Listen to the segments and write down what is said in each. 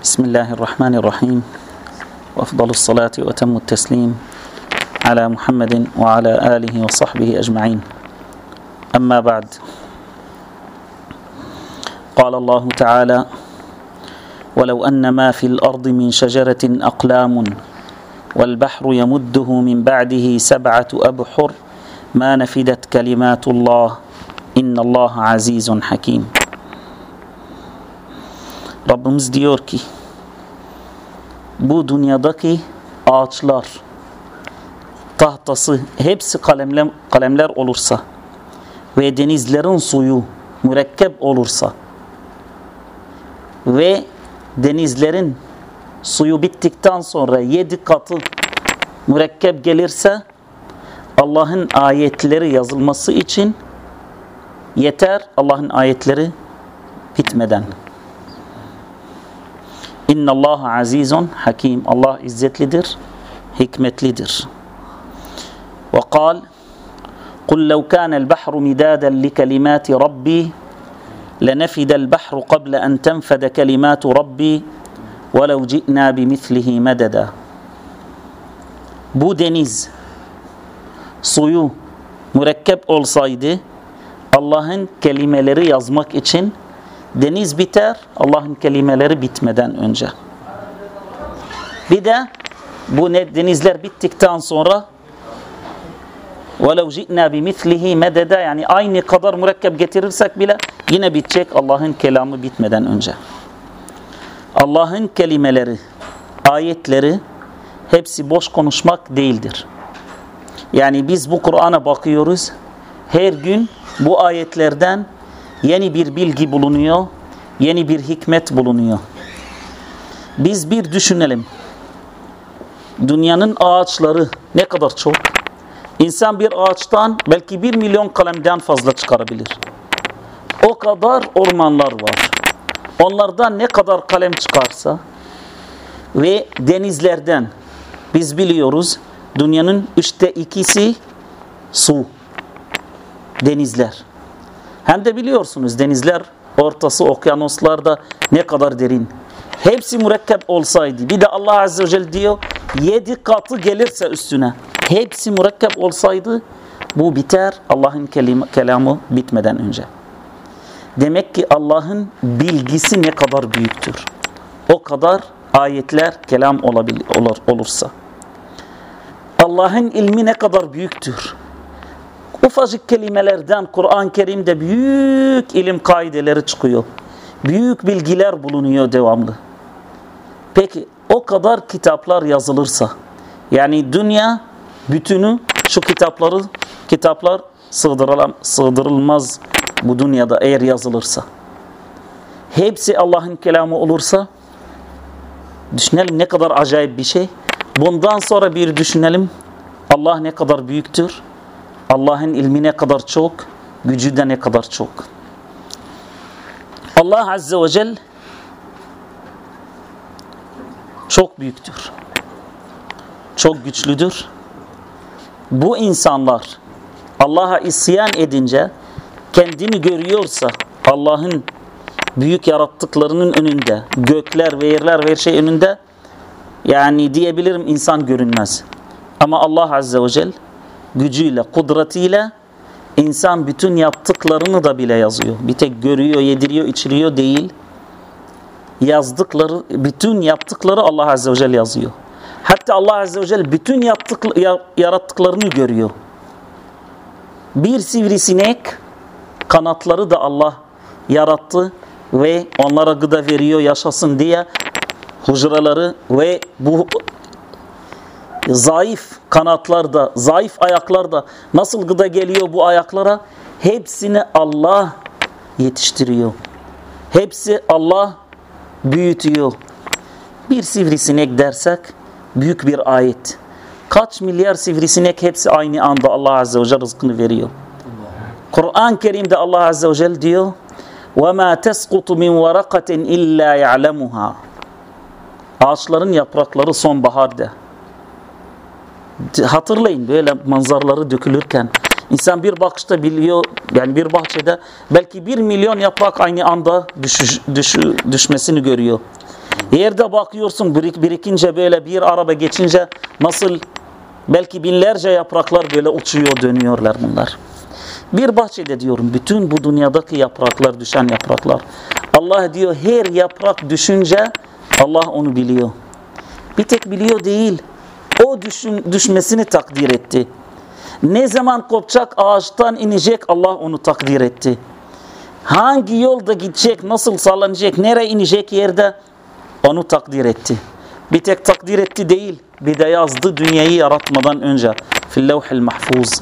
بسم الله الرحمن الرحيم. وأفضل الصلاة وأتم التسليم على محمد وعلى آله وصحبه أجمعين. أما بعد قال الله تعالى ولو أن ما في الأرض من شجرة أقلام والبحر يمده من بعده سبعة أبحر ما نفدت كلمات الله إن الله عزيز حكيم. Rabbimiz diyor ki bu dünyadaki ağaçlar tahtası hepsi kalemler, kalemler olursa ve denizlerin suyu mürekkep olursa ve denizlerin suyu bittikten sonra yedi katı mürekkep gelirse Allah'ın ayetleri yazılması için yeter Allah'ın ayetleri bitmeden. إن الله عزيز حكيم. الله إزت لدر حكمة لدر. وقال قل لو كان البحر مدادا لكلمات ربي لنفد البحر قبل أن تنفد كلمات ربي ولو جئنا بمثله مددا. بودنيز صيو مركب أول صايدة الله كلمة لري يزمك إتشن deniz biter Allah'ın kelimeleri bitmeden önce. Bir de bu denizler bittikten sonra وَلَوْ جِئْنَا بِمِثْلِهِ مَدَدًا Yani aynı kadar mürekkep getirirsek bile yine bitecek Allah'ın kelamı bitmeden önce. Allah'ın kelimeleri, ayetleri hepsi boş konuşmak değildir. Yani biz bu Kur'an'a bakıyoruz. Her gün bu ayetlerden yeni bir bilgi bulunuyor, yeni bir hikmet bulunuyor. Biz bir düşünelim. Dünyanın ağaçları ne kadar çok? İnsan bir ağaçtan belki bir milyon kalemden fazla çıkarabilir. O kadar ormanlar var. Onlardan ne kadar kalem çıkarsa ve denizlerden biz biliyoruz dünyanın üçte ikisi su. Denizler. Hem de biliyorsunuz denizler ortası okyanuslarda ne kadar derin. Hepsi mürekkep olsaydı bir de Allah Azze ve Celle diyor yedi katı gelirse üstüne hepsi mürekkep olsaydı bu biter Allah'ın kelamı bitmeden önce. Demek ki Allah'ın bilgisi ne kadar büyüktür. O kadar ayetler kelam olabilir, olur, olursa. Allah'ın ilmi ne kadar büyüktür. Ufacık kelimelerden Kur'an-ı Kerim'de büyük ilim kaideleri çıkıyor. Büyük bilgiler bulunuyor devamlı. Peki o kadar kitaplar yazılırsa yani dünya bütünü şu kitapları kitaplar sığdırılmaz bu dünyada eğer yazılırsa. Hepsi Allah'ın kelamı olursa düşünelim ne kadar acayip bir şey. Bundan sonra bir düşünelim Allah ne kadar büyüktür. Allah'ın ilmi ne kadar çok, gücü de ne kadar çok. Allah Azze ve Celle çok büyüktür. Çok güçlüdür. Bu insanlar Allah'a isyan edince kendini görüyorsa Allah'ın büyük yarattıklarının önünde, gökler ve yerler ve her şey önünde yani diyebilirim insan görünmez. Ama Allah Azze ve Celle gücüyle, kudretiyle insan bütün yaptıklarını da bile yazıyor. Bir tek görüyor, yediriyor, içiriyor değil. Yazdıkları, bütün yaptıkları Allah Azze ve Celle yazıyor. Hatta Allah Azze ve Celle bütün yaptık, yarattıklarını görüyor. Bir sivrisinek kanatları da Allah yarattı ve onlara gıda veriyor yaşasın diye hücreleri ve bu zayıf kanatlarda, zayıf ayaklarda nasıl gıda geliyor bu ayaklara? Hepsini Allah yetiştiriyor. Hepsi Allah büyütüyor. Bir sivrisinek dersek büyük bir ayet. Kaç milyar sivrisinek hepsi aynı anda Allah Azze ve Celle rızkını veriyor. Kur'an-ı Kerim'de Allah Azze ve Celle diyor وَمَا تَسْقُطُ مِنْ وَرَقَةٍ اِلَّا يَعْلَمُهَا Ağaçların yaprakları sonbaharda. Hatırlayın böyle manzaraları dökülürken insan bir bakışta biliyor yani bir bahçede belki bir milyon yaprak aynı anda düşüş, düşü, düşmesini görüyor. Yerde bakıyorsun birik, birikince böyle bir araba geçince nasıl belki binlerce yapraklar böyle uçuyor dönüyorlar bunlar. Bir bahçede diyorum bütün bu dünyadaki yapraklar düşen yapraklar. Allah diyor her yaprak düşünce Allah onu biliyor. Bir tek biliyor değil. O düşün, düşmesini takdir etti. Ne zaman kopacak ağaçtan inecek Allah onu takdir etti. Hangi yolda gidecek, nasıl sallanacak, nereye inecek yerde onu takdir etti. Bir tek takdir etti değil, bir de yazdı dünyayı yaratmadan önce. Fil levhil mahfuz.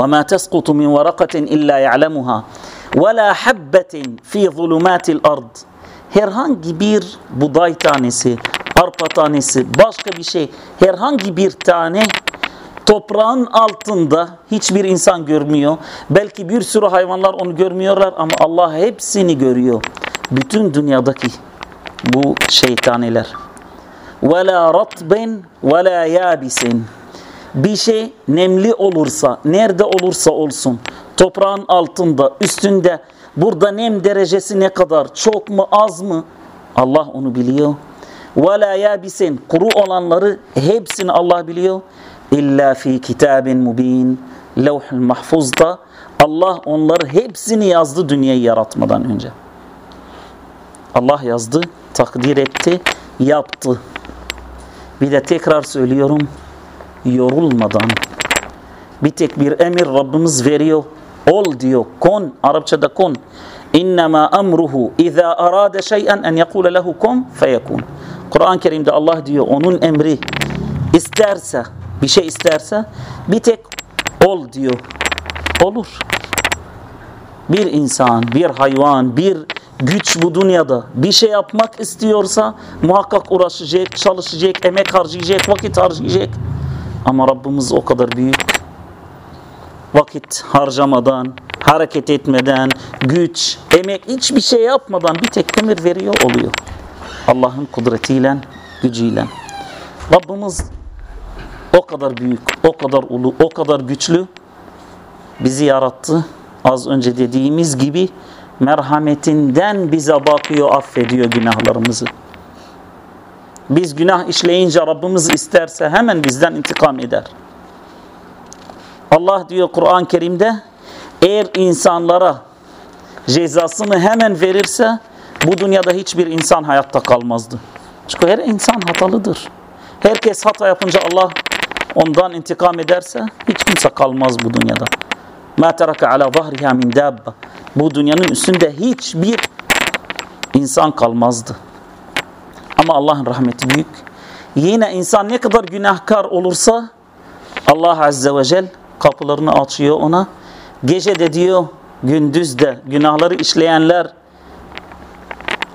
وما تسقط من ورقة إلا يعلمها ولا حبة في ظلمات الأرض herhangi bir buday tanesi, arpa tanesi, başka bir şey, herhangi bir tane toprağın altında hiçbir insan görmüyor. Belki bir sürü hayvanlar onu görmüyorlar ama Allah hepsini görüyor. Bütün dünyadaki bu şeytaneler. وَلَا رَطْبٍ وَلَا يَابِسٍ Bir şey nemli olursa, nerede olursa olsun, toprağın altında, üstünde, burada nem derecesi ne kadar, çok mu, az mı? Allah onu biliyor. ve la kuru olanları hepsini Allah biliyor. İlla fi kitabin mubin levhul mahfuzda Allah onları hepsini yazdı dünyayı yaratmadan önce. Allah yazdı, takdir etti, yaptı. Bir de tekrar söylüyorum, yorulmadan. Bir tek bir emir Rabbimiz veriyor. Ol diyor, kon, Arapçada kon. İnnemâ emruhu izâ arâde şey'en en yekûle lehu kon feyekûn. Kur'an-ı Kerim'de Allah diyor, onun emri isterse, bir şey isterse bir tek ol diyor. Olur. Bir insan, bir hayvan, bir güç bu dünyada bir şey yapmak istiyorsa muhakkak uğraşacak, çalışacak, emek harcayacak, vakit harcayacak. Ama Rabbimiz o kadar büyük. Vakit harcamadan, hareket etmeden, güç, emek hiçbir şey yapmadan bir tek emir veriyor oluyor. Allah'ın kudretiyle, gücüyle. Rabbimiz o kadar büyük, o kadar ulu, o kadar güçlü bizi yarattı. Az önce dediğimiz gibi merhametinden bize bakıyor, affediyor günahlarımızı. Biz günah işleyince Rabbimiz isterse hemen bizden intikam eder. Allah diyor Kur'an-ı Kerim'de eğer insanlara cezasını hemen verirse bu dünyada hiçbir insan hayatta kalmazdı. Çünkü her insan hatalıdır. Herkes hata yapınca Allah ondan intikam ederse hiç kimse kalmaz bu dünyada. Ma teraka ala zahriha min. Bu dünyanın üstünde hiçbir insan kalmazdı. Ama Allah'ın rahmeti büyük. Yine insan ne kadar günahkar olursa Allah Azze ve Celle kapılarını açıyor ona. Gece de diyor gündüz de günahları işleyenler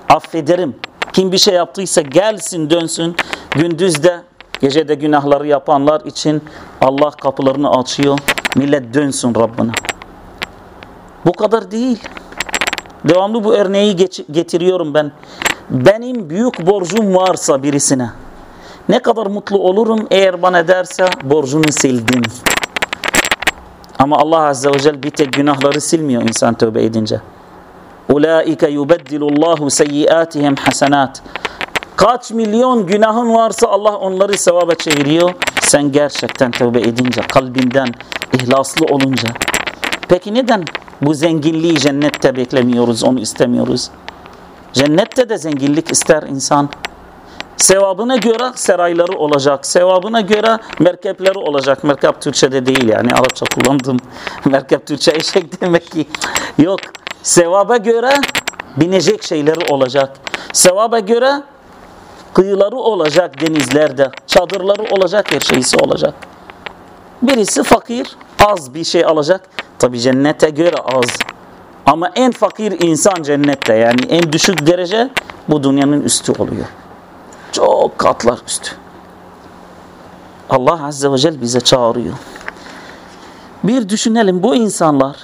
affederim. Kim bir şey yaptıysa gelsin dönsün. Gündüz de gece de günahları yapanlar için Allah kapılarını açıyor. Millet dönsün Rabbine. Bu kadar değil. Devamlı bu örneği getiriyorum ben. Benim büyük borcum varsa birisine ne kadar mutlu olurum eğer bana derse borcunu sildim. Ama Allah Azze ve Celle bir tek günahları silmiyor insan tövbe edince. Ulaike yubeddilullahu seyyiatihim hasenat. Kaç milyon günahın varsa Allah onları sevaba çeviriyor. Sen gerçekten tövbe edince, kalbinden ihlaslı olunca. Peki neden bu zenginliği cennette beklemiyoruz, onu istemiyoruz? Cennette de zenginlik ister insan. Sevabına göre serayları olacak. Sevabına göre merkepleri olacak. Merkep Türkçe'de değil yani Arapça kullandım. Merkep Türkçe eşek demek ki. Yok. Sevaba göre binecek şeyleri olacak. Sevaba göre kıyıları olacak denizlerde. Çadırları olacak, her şeysi olacak. Birisi fakir, az bir şey alacak. Tabi cennete göre az. Ama en fakir insan cennette yani en düşük derece bu dünyanın üstü oluyor. Çok katlar üstü. Allah Azze ve Celle bize çağırıyor. Bir düşünelim bu insanlar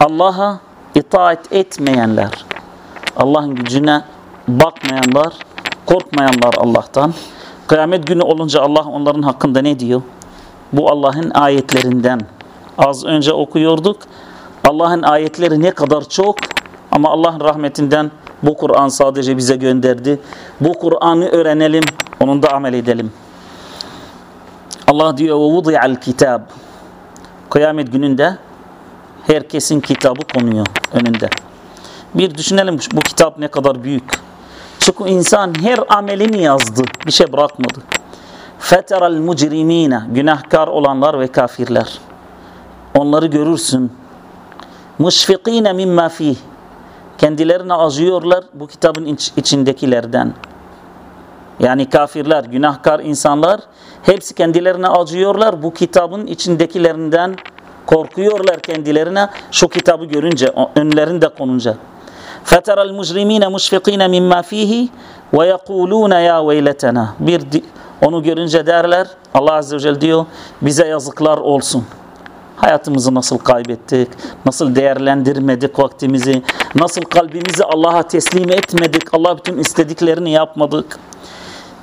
Allah'a itaat etmeyenler, Allah'ın gücüne bakmayanlar, korkmayanlar Allah'tan. Kıyamet günü olunca Allah onların hakkında ne diyor? Bu Allah'ın ayetlerinden. Az önce okuyorduk. Allah'ın ayetleri ne kadar çok ama Allah'ın rahmetinden Bu Kur'an sadece bize gönderdi. Bu Kur'an'ı öğrenelim, onunla amel edelim. Allah diyor ve al kitab. Kıyamet gününde herkesin kitabı konuyor önünde. Bir düşünelim bu kitap ne kadar büyük. Çünkü insan her amelini yazdı. Bir şey bırakmadı. Feteral mucrimine günahkar olanlar ve kafirler. Onları görürsün. Müşfikine mimma fih. Kendilerine acıyorlar bu kitabın iç, içindekilerden. Yani kafirler, günahkar insanlar hepsi kendilerine acıyorlar bu kitabın içindekilerinden korkuyorlar kendilerine şu kitabı görünce, önlerinde konunca. فَتَرَى الْمُجْرِم۪ينَ مُشْفِق۪ينَ مِمَّا ف۪يهِ وَيَقُولُونَ يَا وَيْلَتَنَا Bir onu görünce derler, Allah Azze ve Celle diyor, bize yazıklar olsun. Hayatımızı nasıl kaybettik, nasıl değerlendirmedik vaktimizi, nasıl kalbimizi Allah'a teslim etmedik, Allah bütün istediklerini yapmadık.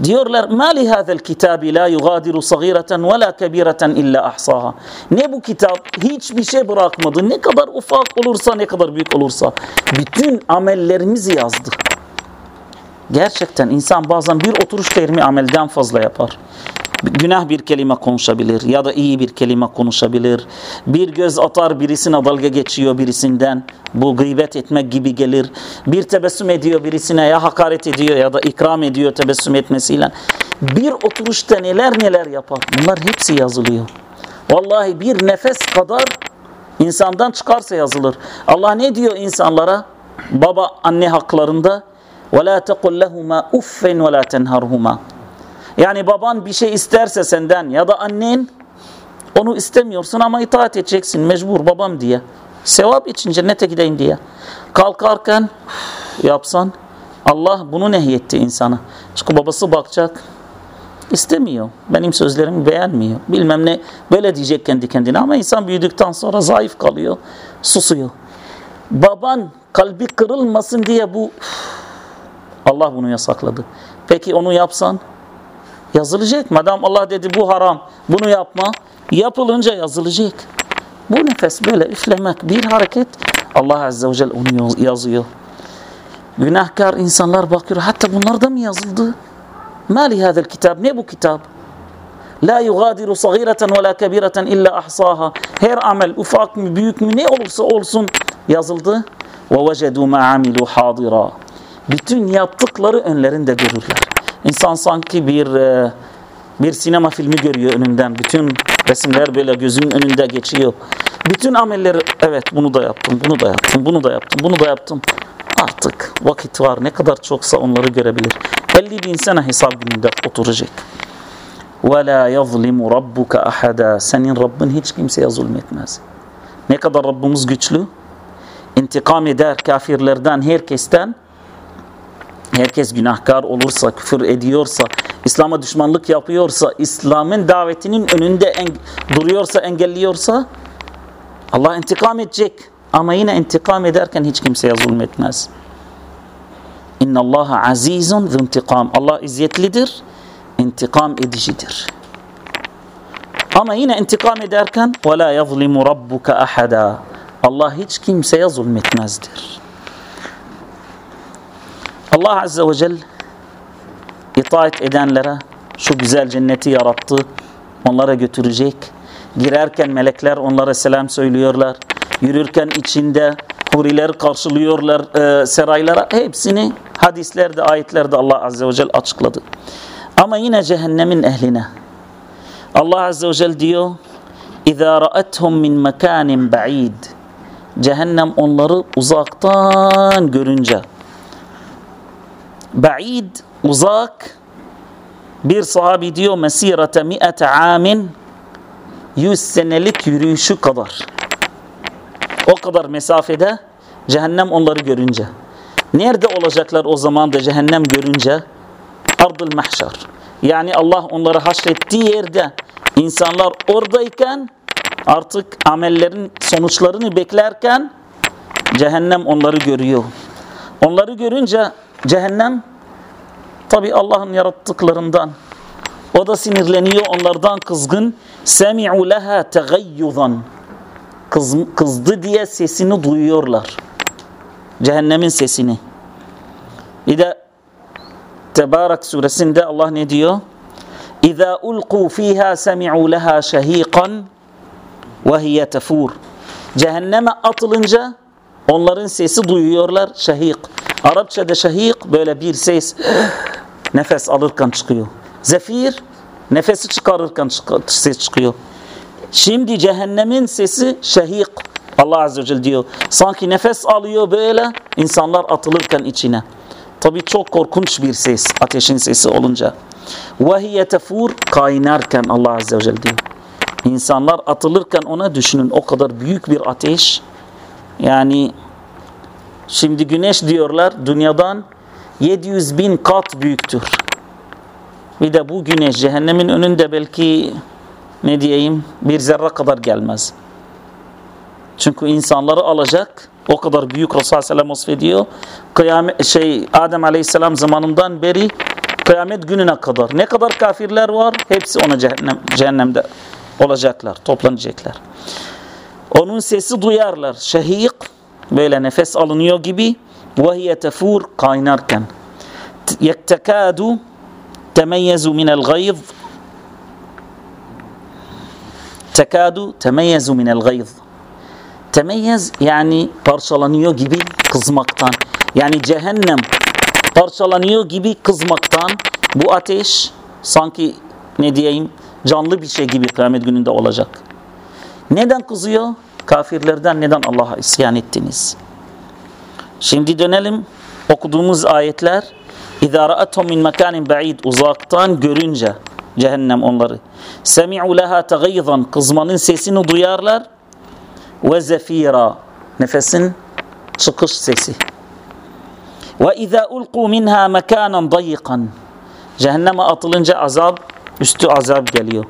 Diyorlar ma li hadal kitabi la yugadiru sagireten ve la kebireten illa ahsaha. Ne bu kitap hiçbir şey bırakmadı. Ne kadar ufak olursa ne kadar büyük olursa bütün amellerimizi yazdı. Gerçekten insan bazen bir oturuş terimi amelden fazla yapar günah bir kelime konuşabilir ya da iyi bir kelime konuşabilir. Bir göz atar birisine dalga geçiyor birisinden. Bu gıybet etmek gibi gelir. Bir tebessüm ediyor birisine ya hakaret ediyor ya da ikram ediyor tebessüm etmesiyle. Bir oturuşta neler neler yapar. Bunlar hepsi yazılıyor. Vallahi bir nefes kadar insandan çıkarsa yazılır. Allah ne diyor insanlara? Baba anne haklarında وَلَا تَقُلْ لَهُمَا اُفَّنْ وَلَا تَنْهَرْهُمَا yani baban bir şey isterse senden ya da annen onu istemiyorsun ama itaat edeceksin mecbur babam diye. Sevap için cennete gideyim diye. Kalkarken yapsan Allah bunu nehyetti insana. Çünkü babası bakacak istemiyor. Benim sözlerimi beğenmiyor. Bilmem ne böyle diyecek kendi kendine ama insan büyüdükten sonra zayıf kalıyor. Susuyor. Baban kalbi kırılmasın diye bu Allah bunu yasakladı. Peki onu yapsan Yazılacak. Madem Allah dedi bu haram, bunu yapma. Yapılınca yazılacak. Bu nefes böyle üflemek bir hareket. Allah Azze ve Celle onu yazıyor. Günahkar insanlar bakıyor. Hatta bunlar da mı yazıldı? Ma li hadel kitab? Ne bu kitap? La yugadiru sagireten ve la kebireten illa ahsaha. Her amel ufak mı büyük mü ne olursa olsun yazıldı. Ve vecedu ma amilu hadira. Bütün yaptıkları önlerinde görürler. İnsan sanki bir e, bir sinema filmi görüyor önünden. Bütün resimler böyle gözünün önünde geçiyor. Bütün amelleri evet bunu da yaptım, bunu da yaptım, bunu da yaptım, bunu da yaptım. Artık vakit var. Ne kadar çoksa onları görebilir. 50 bin sene hesap gününde oturacak. وَلَا يَظْلِمُ رَبُّكَ أَحَدًا Senin Rabbin hiç kimseye zulmetmez. Ne kadar Rabbimiz güçlü? İntikam eder kafirlerden, herkesten herkes günahkar olursa, küfür ediyorsa, İslam'a düşmanlık yapıyorsa, İslam'ın davetinin önünde en, duruyorsa, engelliyorsa Allah intikam edecek. Ama yine intikam ederken hiç kimseye zulmetmez. İnna Allah azizun intikam. Allah izzetlidir, intikam edicidir. Ama yine intikam ederken وَلَا يَظْلِمُ رَبُّكَ أَحَدًا Allah hiç kimseye zulmetmezdir. Allah Azze ve Celle itaat edenlere şu güzel cenneti yarattı. Onlara götürecek. Girerken melekler onlara selam söylüyorlar. Yürürken içinde huriler karşılıyorlar e, seraylara. Hepsini hadislerde, ayetlerde Allah Azze ve Celle açıkladı. Ama yine cehennemin ehline. Allah Azze ve Celle diyor اِذَا رَأَتْهُمْ مِنْ مَكَانٍ بَعِيدٍ Cehennem onları uzaktan görünce Ba'id uzak bir sahabi diyor mesirete mi'ete amin yüz senelik yürüyüşü kadar. O kadar mesafede cehennem onları görünce. Nerede olacaklar o zaman da cehennem görünce? Ardıl mahşer. Yani Allah onları haşrettiği yerde insanlar oradayken artık amellerin sonuçlarını beklerken cehennem onları görüyor. Onları görünce Cehennem tabi Allah'ın yarattıklarından. O da sinirleniyor onlardan kızgın. Semi'u leha tegayyuzan. Kız, kızdı diye sesini duyuyorlar. Cehennemin sesini. Bir de Tebarek suresinde Allah ne diyor? İza ulqu fiha semi'u leha şehiqan ve hiye tefur. Cehenneme atılınca onların sesi duyuyorlar şehik. Arapçada şehik böyle bir ses nefes alırken çıkıyor. Zefir nefesi çıkarırken ses çıkıyor. Şimdi cehennemin sesi şehik. Allah Azze ve Celle diyor. Sanki nefes alıyor böyle insanlar atılırken içine. Tabi çok korkunç bir ses ateşin sesi olunca. Vahiye tefur kaynarken Allah Azze ve Celle diyor. İnsanlar atılırken ona düşünün o kadar büyük bir ateş. Yani şimdi güneş diyorlar dünyadan 700 bin kat büyüktür. Bir de bu güneş cehennemin önünde belki ne diyeyim bir zerre kadar gelmez. Çünkü insanları alacak o kadar büyük Resulullah Aleyhisselam vasfediyor. Kıyamet, şey, Adem Aleyhisselam zamanından beri kıyamet gününe kadar ne kadar kafirler var hepsi ona cehennem, cehennemde olacaklar, toplanacaklar. Onun sesi duyarlar. Şehik böyle nefes alınıyor gibi وَهِيَ tefur kaynarken يَكْتَكَادُ تَمَيَّزُ مِنَ الْغَيْظِ tekadu temeyyezu minel gayz. Temeyyez yani parçalanıyor gibi kızmaktan. Yani cehennem parçalanıyor gibi kızmaktan bu ateş sanki ne diyeyim canlı bir şey gibi kıyamet gününde olacak. Neden kızıyor? Kafirlerden neden Allah'a isyan ettiniz? Şimdi dönelim okuduğumuz ayetler. İzâ ra'athum min mekanin ba'id uzaktan görünce cehennem onları. Semi'u leha tegayzan kızmanın sesini duyarlar zefira nefesin çıkış sesi. İzâ ulqu minha mekanen dayikan cehenneme atılınca azap üstü azap geliyor.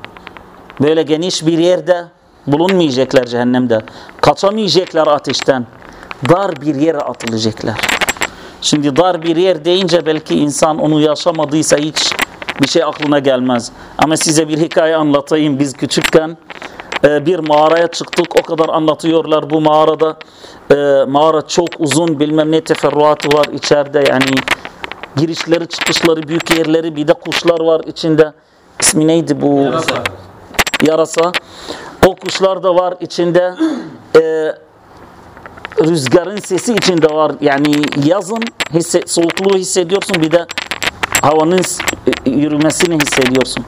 Böyle geniş bir yerde bulunmayacaklar cehennemde. Kaçamayacaklar ateşten. Dar bir yere atılacaklar. Şimdi dar bir yer deyince belki insan onu yaşamadıysa hiç bir şey aklına gelmez. Ama size bir hikaye anlatayım. Biz küçükken e, bir mağaraya çıktık. O kadar anlatıyorlar bu mağarada. E, mağara çok uzun bilmem ne teferruatı var içeride. Yani girişleri çıkışları büyük yerleri bir de kuşlar var içinde. İsmi neydi bu? Yarasa. Yarasa. O kuşlar da var içinde. E, rüzgarın sesi içinde var. Yani yazın hisse, soğukluğu hissediyorsun bir de havanın yürümesini hissediyorsun.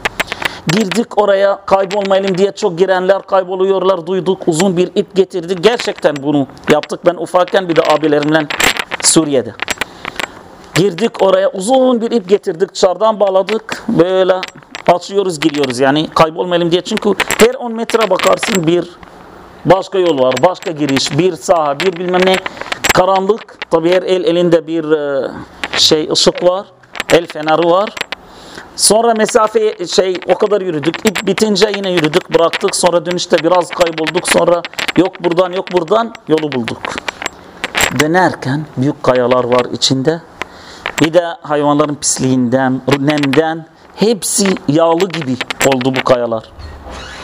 Girdik oraya kaybolmayalım diye çok girenler kayboluyorlar duyduk. Uzun bir ip getirdik. Gerçekten bunu yaptık. Ben ufakken bir de abilerimle Suriye'de. Girdik oraya uzun bir ip getirdik. Dışarıdan bağladık. Böyle açıyoruz giriyoruz yani kaybolmayalım diye. Çünkü her 10 metre bakarsın bir başka yol var. Başka giriş. Bir saha bir bilmem ne. Karanlık. Tabii her el elinde bir şey ışık var. El fenarı var. Sonra mesafe şey o kadar yürüdük. İp bitince yine yürüdük bıraktık. Sonra dönüşte biraz kaybolduk. Sonra yok buradan yok buradan yolu bulduk. Dönerken büyük kayalar var içinde. Bir de hayvanların pisliğinden, nemden hepsi yağlı gibi oldu bu kayalar.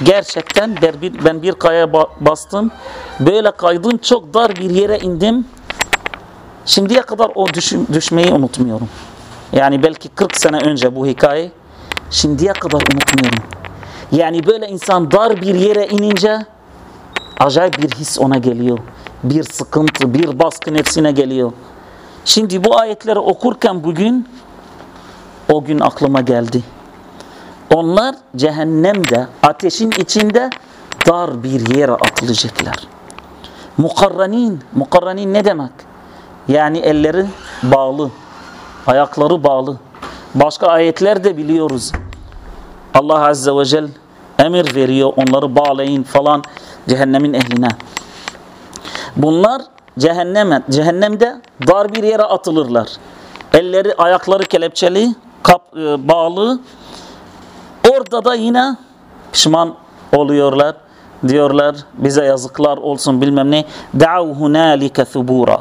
Gerçekten ben bir, kayaya bastım. Böyle kaydım çok dar bir yere indim. Şimdiye kadar o düş, düşmeyi unutmuyorum. Yani belki 40 sene önce bu hikaye şimdiye kadar unutmuyorum. Yani böyle insan dar bir yere inince acayip bir his ona geliyor. Bir sıkıntı, bir baskı nefsine geliyor. Şimdi bu ayetleri okurken bugün o gün aklıma geldi. Onlar cehennemde, ateşin içinde dar bir yere atılacaklar. Mukarranin, mukarranin ne demek? Yani elleri bağlı, ayakları bağlı. Başka ayetler de biliyoruz. Allah Azze ve Celle emir veriyor onları bağlayın falan cehennemin ehline. Bunlar cehenneme, cehennemde dar bir yere atılırlar. Elleri, ayakları kelepçeli, kap, e, bağlı. Orada da yine pişman oluyorlar. Diyorlar bize yazıklar olsun bilmem ne. Da'u hunalike thubura.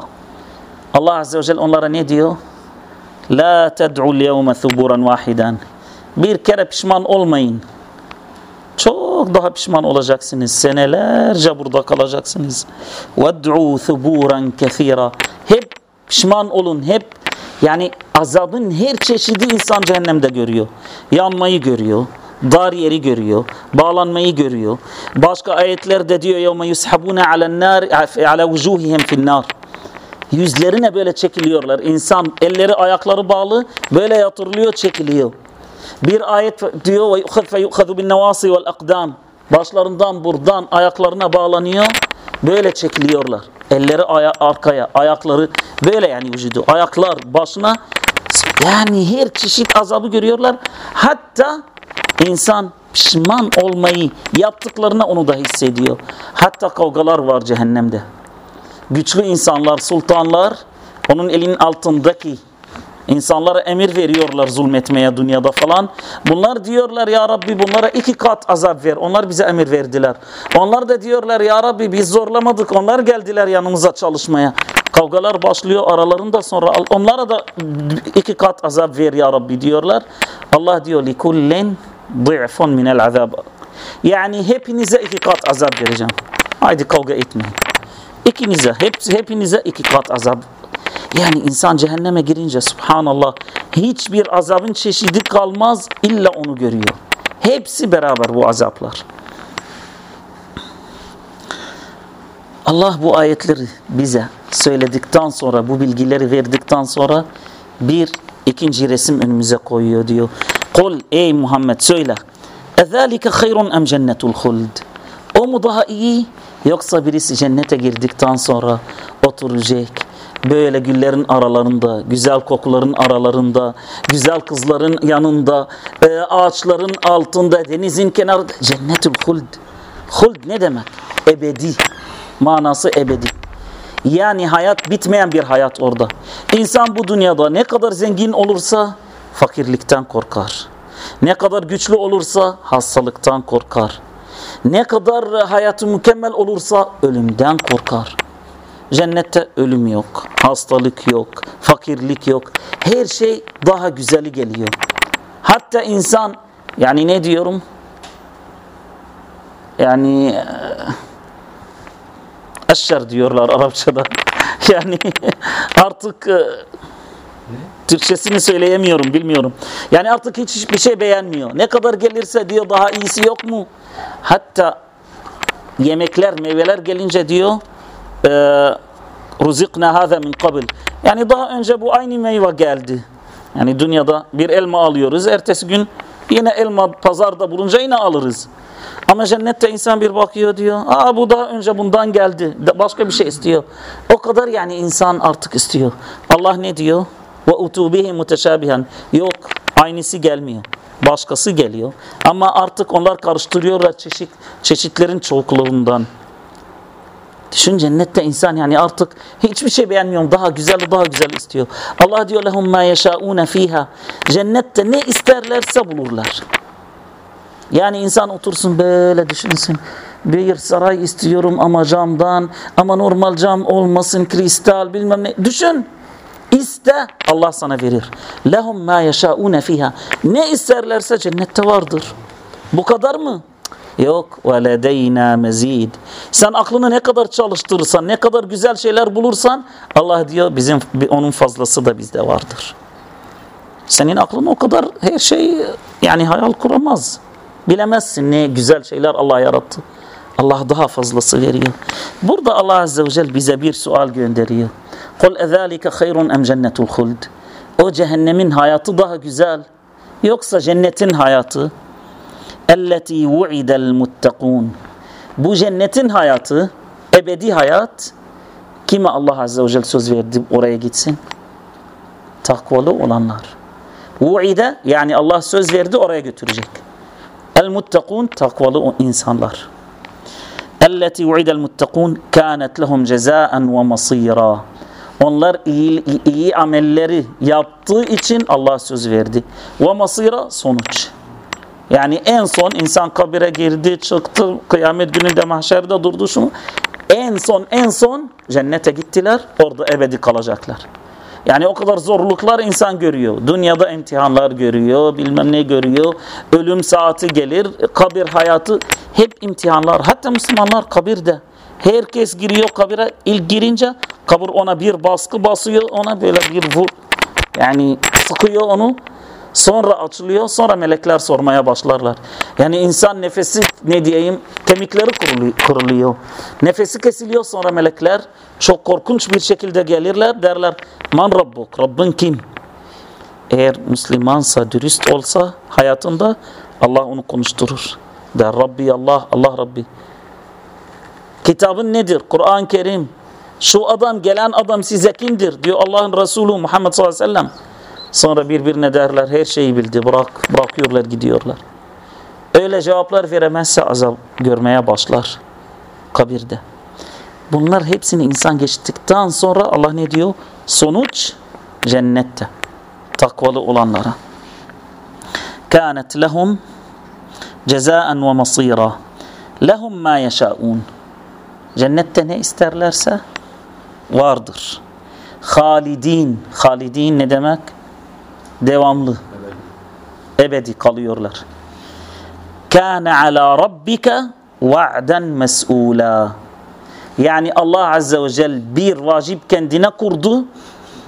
Allah Azze ve Celle onlara ne diyor? La ted'ul yevme thuburan vahiden. Bir kere pişman olmayın. Çok daha pişman olacaksınız. Senelerce burada kalacaksınız. Ved'u thuburan kethira. Hep pişman olun. Hep Yani azabın her çeşidi insan cehennemde görüyor. Yanmayı görüyor. Dar yeri görüyor. Bağlanmayı görüyor. Başka ayetlerde diyor يَوْمَ يُسْحَبُونَ عَلَى النَّارِ عَلَى وُجُوهِهِمْ فِي النَّارِ Yüzlerine böyle çekiliyorlar. İnsan elleri ayakları bağlı böyle yatırılıyor çekiliyor. Bir ayet diyor وَيُخَذْ فَيُخَذُ بِالنَّوَاسِ وَالْاَقْدَامِ Başlarından buradan ayaklarına bağlanıyor. Böyle çekiliyorlar. Elleri aya arkaya, ayakları böyle yani vücudu. Ayaklar başına yani her çeşit azabı görüyorlar. Hatta insan pişman olmayı yaptıklarına onu da hissediyor. Hatta kavgalar var cehennemde. Güçlü insanlar, sultanlar onun elinin altındaki İnsanlara emir veriyorlar zulmetmeye dünyada falan. Bunlar diyorlar ya Rabbi bunlara iki kat azap ver. Onlar bize emir verdiler. Onlar da diyorlar ya Rabbi biz zorlamadık. Onlar geldiler yanımıza çalışmaya. Kavgalar başlıyor aralarında sonra onlara da iki kat azap ver ya Rabbi diyorlar. Allah diyor likullen ضِعْفٌ minel azab. Yani hepinize iki kat azap vereceğim. Haydi kavga etmeyin. İkinize, hepsi, hepinize iki kat azap yani insan cehenneme girince subhanallah hiçbir azabın çeşidi kalmaz illa onu görüyor. Hepsi beraber bu azaplar. Allah bu ayetleri bize söyledikten sonra bu bilgileri verdikten sonra bir ikinci resim önümüze koyuyor diyor. Kul ey Muhammed söyle. اَذَٰلِكَ خَيْرٌ اَمْ جَنَّةُ الْخُلْدِ O mu daha iyi yoksa birisi cennete girdikten sonra oturacak böyle güllerin aralarında, güzel kokuların aralarında, güzel kızların yanında, e, ağaçların altında, denizin kenarında. Cennetül huld. Huld ne demek? Ebedi. Manası ebedi. Yani hayat bitmeyen bir hayat orada. İnsan bu dünyada ne kadar zengin olursa fakirlikten korkar. Ne kadar güçlü olursa hastalıktan korkar. Ne kadar hayatı mükemmel olursa ölümden korkar. Cennette ölüm yok, hastalık yok, fakirlik yok. Her şey daha güzeli geliyor. Hatta insan yani ne diyorum? Yani eşer diyorlar Arapçada. Yani artık e, Türkçesini söyleyemiyorum bilmiyorum. Yani artık hiç hiçbir şey beğenmiyor. Ne kadar gelirse diyor daha iyisi yok mu? Hatta yemekler, meyveler gelince diyor ruzikna hâze min kabil. Yani daha önce bu aynı meyve geldi. Yani dünyada bir elma alıyoruz. Ertesi gün yine elma pazarda bulunca yine alırız. Ama cennette insan bir bakıyor diyor. Aa bu daha önce bundan geldi. Başka bir şey istiyor. O kadar yani insan artık istiyor. Allah ne diyor? Ve utubihi muteşabihan. Yok aynısı gelmiyor. Başkası geliyor. Ama artık onlar karıştırıyorlar çeşit, çeşitlerin çokluğundan. Düşün cennette insan yani artık hiçbir şey beğenmiyorum. Daha güzel daha güzel istiyor. Allah diyor lehum ma yeşaune fiha. Cennette ne isterlerse bulurlar. Yani insan otursun böyle düşünsün. Bir saray istiyorum ama camdan ama normal cam olmasın kristal bilmem ne. Düşün. İste Allah sana verir. Lehum ma yeşaune fiha. Ne isterlerse cennette vardır. Bu kadar mı? Yok ve ledeyna mezid. Sen aklını ne kadar çalıştırırsan, ne kadar güzel şeyler bulursan Allah diyor bizim onun fazlası da bizde vardır. Senin aklın o kadar her şey yani hayal kuramaz. Bilemezsin ne güzel şeyler Allah yarattı. Allah daha fazlası veriyor. Burada Allah Azze ve Celle bize bir sual gönderiyor. Kul ezalike hayrun em cennetul huld. O cehennemin hayatı daha güzel. Yoksa cennetin hayatı elleti vu'idel muttakun. Bu cennetin hayatı, ebedi hayat kime Allah Azze ve Celle söz verdi oraya gitsin? Takvalı olanlar. Vu'ide yani Allah söz verdi oraya götürecek. El muttakun takvalı insanlar. Vu'idel muttakun kânet lehum cezaen ve masîrâ. Onlar iyi, iyi amelleri yaptığı için Allah söz verdi. Ve masira sonuç. Yani en son insan kabire girdi, çıktı, kıyamet gününde mahşerde durdu şunu. En son en son cennete gittiler, orada ebedi kalacaklar. Yani o kadar zorluklar insan görüyor. Dünyada imtihanlar görüyor, bilmem ne görüyor. Ölüm saati gelir, kabir hayatı hep imtihanlar. Hatta Müslümanlar kabirde. Herkes giriyor kabire. İlk girince kabir ona bir baskı basıyor, ona böyle bir vur. Yani sıkıyor onu. Sonra açılıyor. Sonra melekler sormaya başlarlar. Yani insan nefesi ne diyeyim kemikleri kuruluyor. Nefesi kesiliyor sonra melekler çok korkunç bir şekilde gelirler. Derler man rabbuk? Rabbin kim? Eğer Müslümansa, dürüst olsa hayatında Allah onu konuşturur. Der Rabbi Allah, Allah Rabbi. Kitabın nedir? Kur'an-ı Kerim. Şu adam, gelen adam size kimdir? Diyor Allah'ın Resulü Muhammed sallallahu aleyhi ve sellem. Sonra birbirine derler her şeyi bildi. Bırak, bırakıyorlar gidiyorlar. Öyle cevaplar veremezse azap görmeye başlar kabirde. Bunlar hepsini insan geçtikten sonra Allah ne diyor? Sonuç cennette. Takvalı olanlara. Kânet lehum cezaen ve masîrâ. Lehum mâ yeşâûn. Cennette ne isterlerse vardır. Halidin. Halidin ne demek? Devamlı. Ebedi kalıyorlar. Kâne alâ rabbike va'den mes'ûlâ. Yani Allah Azze ve Celle bir vacip kendine kurdu,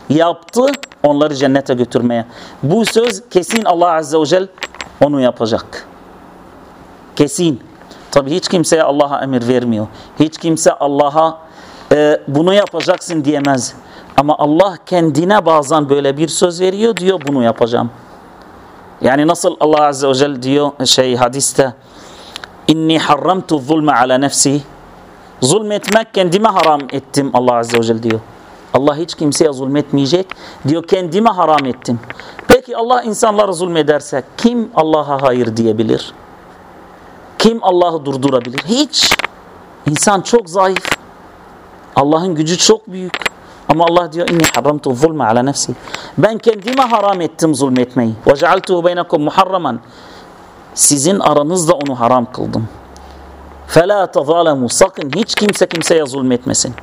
yaptı onları cennete götürmeye. Bu söz kesin Allah Azze ve Celle onu yapacak. Kesin. Tabi hiç kimseye Allah'a emir vermiyor. Hiç kimse Allah'a e, bunu yapacaksın diyemez. Ama Allah kendine bazen böyle bir söz veriyor diyor bunu yapacağım. Yani nasıl Allah Azze ve Celle diyor şey hadiste inni harramtu zulme ala nefsi zulmetmek kendime haram ettim Allah Azze ve Celle diyor. Allah hiç kimseye zulmetmeyecek. Diyor kendime haram ettim. Peki Allah insanlara zulmederse kim Allah'a hayır diyebilir? Kim Allah'ı durdurabilir? Hiç. İnsan çok zayıf. Allah'ın gücü çok büyük. Ama Allah diyor inni haramtu zulme ala nefsi. Ben kendime haram ettim zulmetmeyi. Ve cealtuhu beynekum muharraman. Sizin aranızda onu haram kıldım. Fela tezalemu. Sakın hiç kimse kimseye zulmetmesin.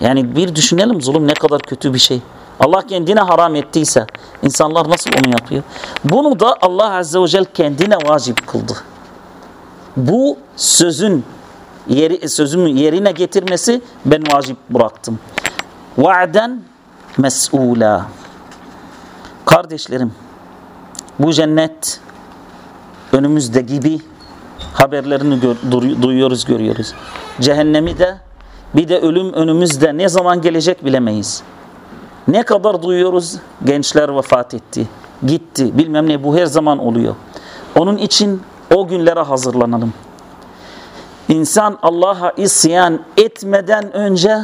Yani bir düşünelim zulüm ne kadar kötü bir şey. Allah kendine haram ettiyse insanlar nasıl onu yapıyor? Bunu da Allah Azze ve Celle kendine vacip kıldı. Bu sözün yeri, sözümü yerine getirmesi ben vacip bıraktım. Va'den mes'ula. Kardeşlerim bu cennet önümüzde gibi haberlerini gör, duyuyoruz görüyoruz. Cehennemi de bir de ölüm önümüzde ne zaman gelecek bilemeyiz. Ne kadar duyuyoruz gençler vefat etti, gitti bilmem ne bu her zaman oluyor. Onun için o günlere hazırlanalım. İnsan Allah'a isyan etmeden önce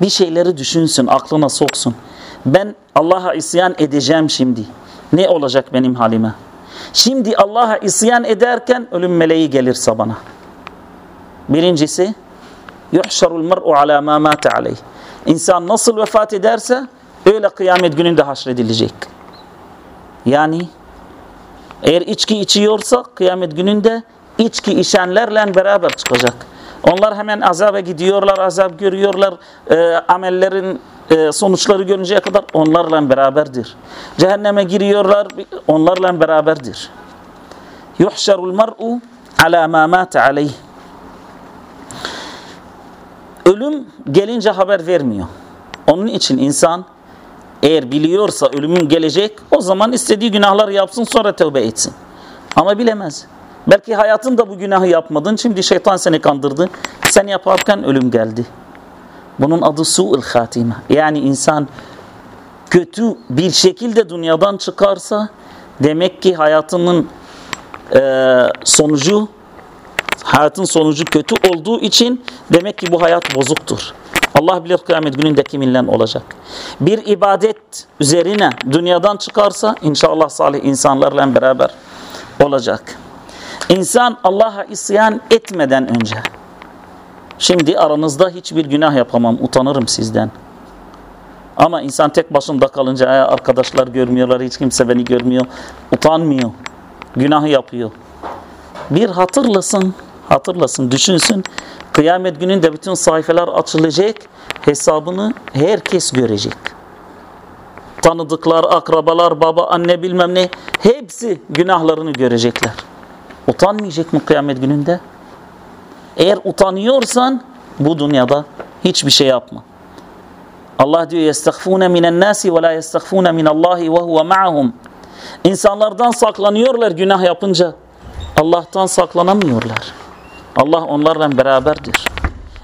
bir şeyleri düşünsün, aklına soksun. Ben Allah'a isyan edeceğim şimdi. Ne olacak benim halime? Şimdi Allah'a isyan ederken ölüm meleği gelirse bana. Birincisi, yuhşarul mer'u ala ma mate aleyh. İnsan nasıl vefat ederse öyle kıyamet gününde haşredilecek. Yani eğer içki içiyorsa kıyamet gününde içki içenlerle beraber çıkacak. Onlar hemen azaba gidiyorlar, azap görüyorlar. E, amellerin e, sonuçları görünceye kadar onlarla beraberdir. Cehenneme giriyorlar, onlarla beraberdir. Yuhşarul mer'u ala ma mate aleyh. Ölüm gelince haber vermiyor. Onun için insan eğer biliyorsa ölümün gelecek o zaman istediği günahlar yapsın sonra tövbe etsin. Ama bilemez. Belki hayatında bu günahı yapmadın. Şimdi şeytan seni kandırdı. Sen yaparken ölüm geldi. Bunun adı su'ul hatime. Yani insan kötü bir şekilde dünyadan çıkarsa demek ki hayatının e, sonucu hayatın sonucu kötü olduğu için demek ki bu hayat bozuktur. Allah bilir kıyamet gününde kiminle olacak. Bir ibadet üzerine dünyadan çıkarsa inşallah salih insanlarla beraber olacak. İnsan Allah'a isyan etmeden önce şimdi aranızda hiçbir günah yapamam utanırım sizden. Ama insan tek başında kalınca arkadaşlar görmüyorlar hiç kimse beni görmüyor utanmıyor günahı yapıyor. Bir hatırlasın hatırlasın düşünsün kıyamet gününde bütün sayfalar açılacak hesabını herkes görecek. Tanıdıklar, akrabalar, baba, anne bilmem ne hepsi günahlarını görecekler. Utanmayacak mı kıyamet gününde? Eğer utanıyorsan bu dünyada hiçbir şey yapma. Allah diyor yestakfune minen nasi ve la yestakfune minallahi ve huve ma'ahum. İnsanlardan saklanıyorlar günah yapınca. Allah'tan saklanamıyorlar. Allah onlarla beraberdir.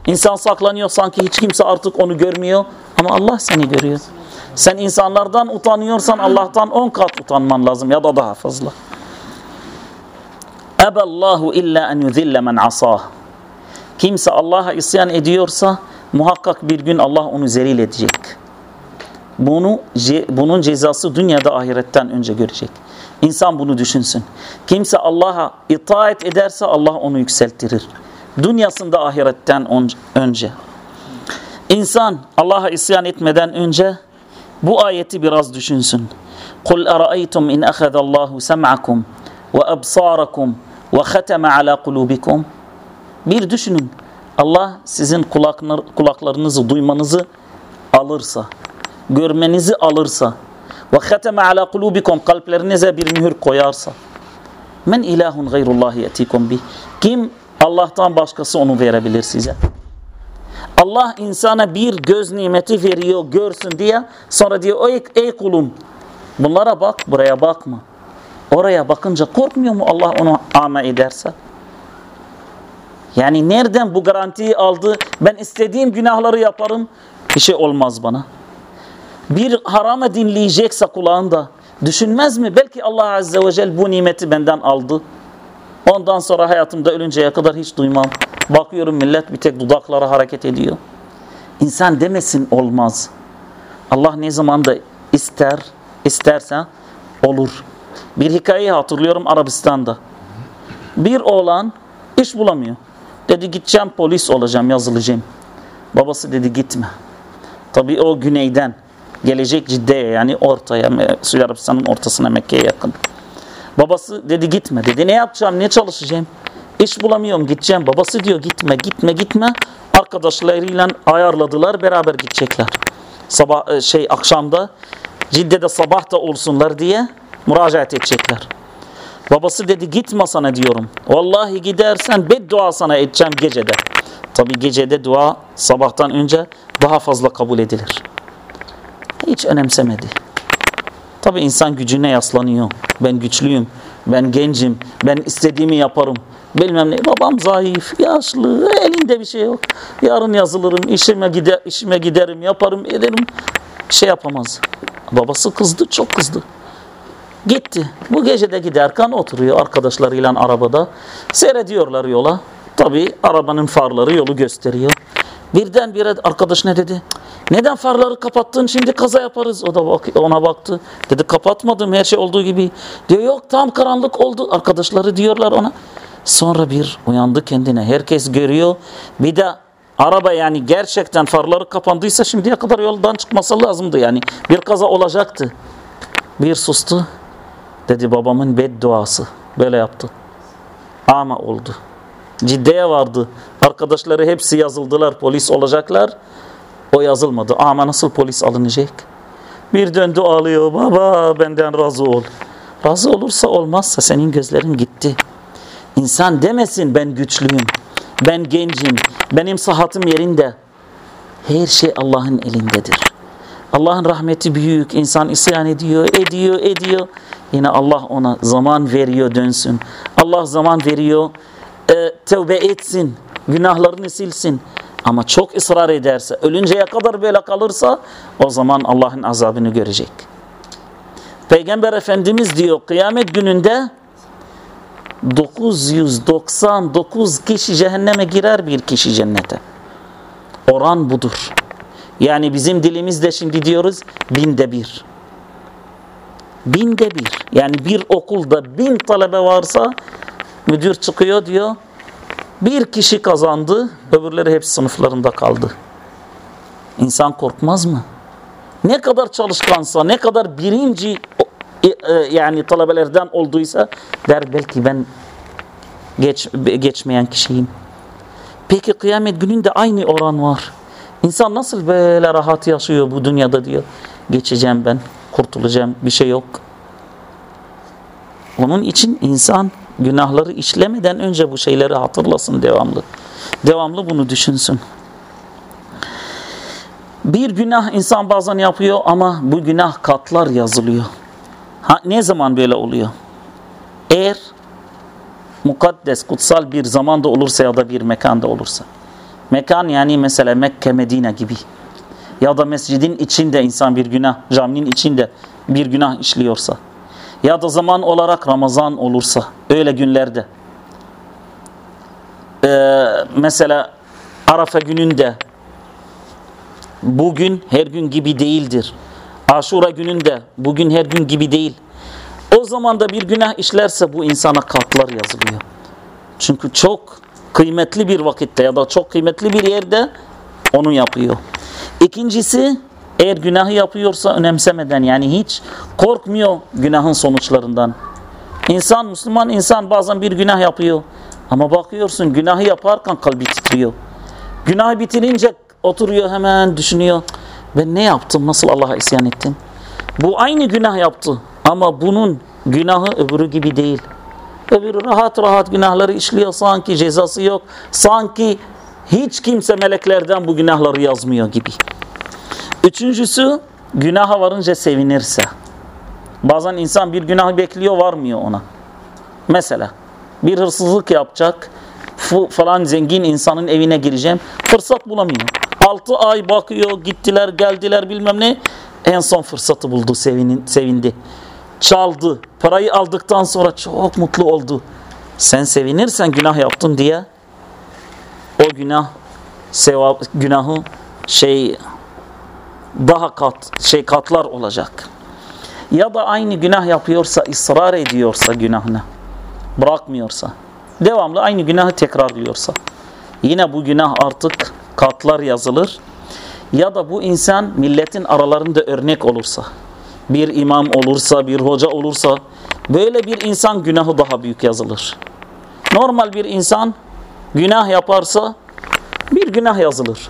İnsan saklanıyor sanki hiç kimse artık onu görmüyor ama Allah seni görüyor. Sen insanlardan utanıyorsan Allah'tan on kat utanman lazım ya da daha fazla. Eballahu illa en yuzille men asah. Kimse Allah'a isyan ediyorsa muhakkak bir gün Allah onu zelil edecek. Bunu, bunun cezası dünyada ahiretten önce görecek. İnsan bunu düşünsün. Kimse Allah'a itaat ederse Allah onu yükseltirir. Dünyasında ahiretten önce. İnsan Allah'a isyan etmeden önce bu ayeti biraz düşünsün. قُلْ أَرَأَيْتُمْ اِنْ أَخَذَ اللّٰهُ سَمْعَكُمْ وَأَبْصَارَكُمْ ve hateme ala kulubikum. Bir düşünün. Allah sizin kulaklarınızı duymanızı alırsa, görmenizi alırsa ve hateme ala kulubikum kalplerinize bir mühür koyarsa. Men ilahun gayrullah yetikum bi. Kim Allah'tan başkası onu verebilir size? Allah insana bir göz nimeti veriyor görsün diye sonra diyor ey, ey kulum bunlara bak buraya bakma oraya bakınca korkmuyor mu Allah onu ama ederse yani nereden bu garantiyi aldı ben istediğim günahları yaparım bir şey olmaz bana bir harama dinleyecekse kulağında düşünmez mi? Belki Allah Azze ve Celle bu nimeti benden aldı. Ondan sonra hayatımda ölünceye kadar hiç duymam. Bakıyorum millet bir tek dudakları hareket ediyor. İnsan demesin olmaz. Allah ne zaman da ister, isterse olur. Bir hikayeyi hatırlıyorum Arabistan'da. Bir oğlan iş bulamıyor. Dedi gideceğim polis olacağım yazılacağım. Babası dedi gitme. Tabii o güneyden Gelecek Cidde'ye yani ortaya, Suudi Arabistan'ın ortasına Mekke'ye yakın. Babası dedi gitme. Dedi ne yapacağım, ne çalışacağım? İş bulamıyorum, gideceğim. Babası diyor gitme, gitme, gitme. Arkadaşlarıyla ayarladılar, beraber gidecekler. Sabah e, şey akşamda Cidde'de sabah da olsunlar diye müracaat edecekler. Babası dedi gitme sana diyorum. Vallahi gidersen beddua sana edeceğim gecede. Tabi gecede dua sabahtan önce daha fazla kabul edilir. Hiç önemsemedi. Tabi insan gücüne yaslanıyor. Ben güçlüyüm, ben gencim, ben istediğimi yaparım. Bilmem ne. Babam zayıf, yaşlı, elinde bir şey yok. Yarın yazılırım, işime, gider, işime giderim, yaparım, ederim. Şey yapamaz. Babası kızdı, çok kızdı. Gitti. Bu gece de giderken oturuyor arkadaşlarıyla arabada. Seyrediyorlar yola. Tabi arabanın farları yolu gösteriyor. Birdenbire arkadaş ne dedi? Neden farları kapattın şimdi kaza yaparız. O da bak, ona baktı. Dedi kapatmadım her şey olduğu gibi. Diyor yok tam karanlık oldu. Arkadaşları diyorlar ona. Sonra bir uyandı kendine. Herkes görüyor. Bir de araba yani gerçekten farları kapandıysa şimdiye kadar yoldan çıkması lazımdı yani. Bir kaza olacaktı. Bir sustu. Dedi babamın bedduası. Böyle yaptı. Ama oldu. Ciddiye vardı. Arkadaşları hepsi yazıldılar. Polis olacaklar. O yazılmadı. Ama nasıl polis alınacak? Bir döndü ağlıyor. Baba benden razı ol. Razı olursa olmazsa senin gözlerin gitti. İnsan demesin ben güçlüyüm. Ben gencim. Benim sıhhatim yerinde. Her şey Allah'ın elindedir. Allah'ın rahmeti büyük. İnsan isyan ediyor, ediyor, ediyor. Yine Allah ona zaman veriyor dönsün. Allah zaman veriyor e, tevbe etsin, günahlarını silsin. Ama çok ısrar ederse, ölünceye kadar böyle kalırsa o zaman Allah'ın azabını görecek. Peygamber Efendimiz diyor kıyamet gününde 999 kişi cehenneme girer bir kişi cennete. Oran budur. Yani bizim dilimizde şimdi diyoruz binde bir. Binde bir. Yani bir okulda bin talebe varsa Müdür çıkıyor diyor. Bir kişi kazandı, öbürleri hep sınıflarında kaldı. İnsan korkmaz mı? Ne kadar çalışkansa, ne kadar birinci e, e, yani talebelerden olduysa der belki ben geç, geçmeyen kişiyim. Peki kıyamet gününde aynı oran var. İnsan nasıl böyle rahat yaşıyor bu dünyada diyor. Geçeceğim ben, kurtulacağım, bir şey yok. Onun için insan günahları işlemeden önce bu şeyleri hatırlasın devamlı. Devamlı bunu düşünsün. Bir günah insan bazen yapıyor ama bu günah katlar yazılıyor. Ha, ne zaman böyle oluyor? Eğer mukaddes, kutsal bir zamanda olursa ya da bir mekanda olursa. Mekan yani mesela Mekke, Medine gibi. Ya da mescidin içinde insan bir günah, caminin içinde bir günah işliyorsa. Ya da zaman olarak Ramazan olursa, öyle günlerde. Ee, mesela Arafa gününde bugün her gün gibi değildir. Aşura gününde bugün her gün gibi değil. O zaman da bir günah işlerse bu insana katlar yazılıyor. Çünkü çok kıymetli bir vakitte ya da çok kıymetli bir yerde onu yapıyor. İkincisi eğer günahı yapıyorsa önemsemeden yani hiç korkmuyor günahın sonuçlarından. İnsan, Müslüman insan bazen bir günah yapıyor. Ama bakıyorsun günahı yaparken kalbi titriyor. Günahı bitirince oturuyor hemen düşünüyor. Ben ne yaptım? Nasıl Allah'a isyan ettim? Bu aynı günah yaptı. Ama bunun günahı öbürü gibi değil. Öbürü rahat rahat günahları işliyor. Sanki cezası yok. Sanki hiç kimse meleklerden bu günahları yazmıyor gibi. Üçüncüsü günaha varınca sevinirse. Bazen insan bir günahı bekliyor varmıyor ona. Mesela bir hırsızlık yapacak falan zengin insanın evine gireceğim. Fırsat bulamıyor. 6 ay bakıyor gittiler geldiler bilmem ne. En son fırsatı buldu sevindi. Çaldı. Parayı aldıktan sonra çok mutlu oldu. Sen sevinirsen günah yaptın diye o günah sevap günahı şey daha kat şey katlar olacak. Ya da aynı günah yapıyorsa ısrar ediyorsa günahına bırakmıyorsa devamlı aynı günahı tekrarlıyorsa yine bu günah artık katlar yazılır ya da bu insan milletin aralarında örnek olursa bir imam olursa bir hoca olursa böyle bir insan günahı daha büyük yazılır. Normal bir insan günah yaparsa bir günah yazılır.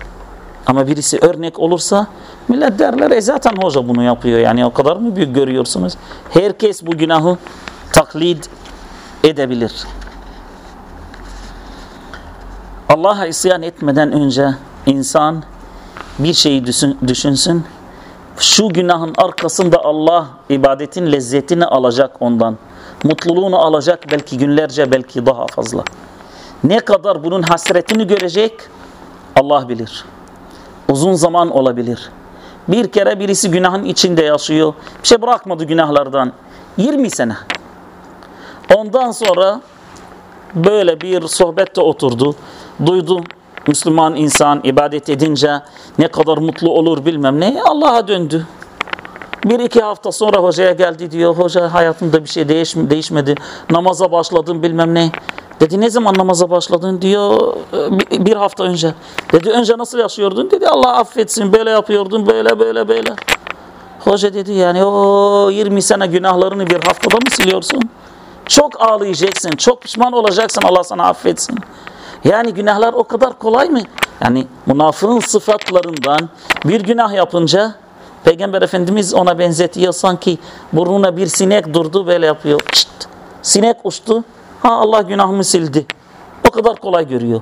Ama birisi örnek olursa millet derler e zaten hoca bunu yapıyor yani o kadar mı büyük görüyorsunuz? Herkes bu günahı taklit edebilir. Allah'a isyan etmeden önce insan bir şeyi düşünsün. Şu günahın arkasında Allah ibadetin lezzetini alacak ondan. Mutluluğunu alacak belki günlerce belki daha fazla. Ne kadar bunun hasretini görecek Allah bilir. Uzun zaman olabilir. Bir kere birisi günahın içinde yaşıyor. Bir şey bırakmadı günahlardan. 20 sene. Ondan sonra böyle bir sohbette oturdu. Duydu Müslüman insan ibadet edince ne kadar mutlu olur bilmem ne. Allah'a döndü. Bir iki hafta sonra hocaya geldi diyor. Hoca hayatımda bir şey değiş, değişmedi. Namaza başladım bilmem ne. Dedi ne zaman namaza başladın diyor bir hafta önce. Dedi önce nasıl yaşıyordun? Dedi Allah affetsin böyle yapıyordun böyle böyle böyle. Hoca dedi yani o 20 sene günahlarını bir haftada mı siliyorsun? Çok ağlayacaksın, çok pişman olacaksın Allah sana affetsin. Yani günahlar o kadar kolay mı? Yani münafığın sıfatlarından bir günah yapınca Peygamber Efendimiz ona benzetiyor sanki burnuna bir sinek durdu böyle yapıyor. Çıt, sinek uçtu. Ha Allah günahımı sildi. O kadar kolay görüyor.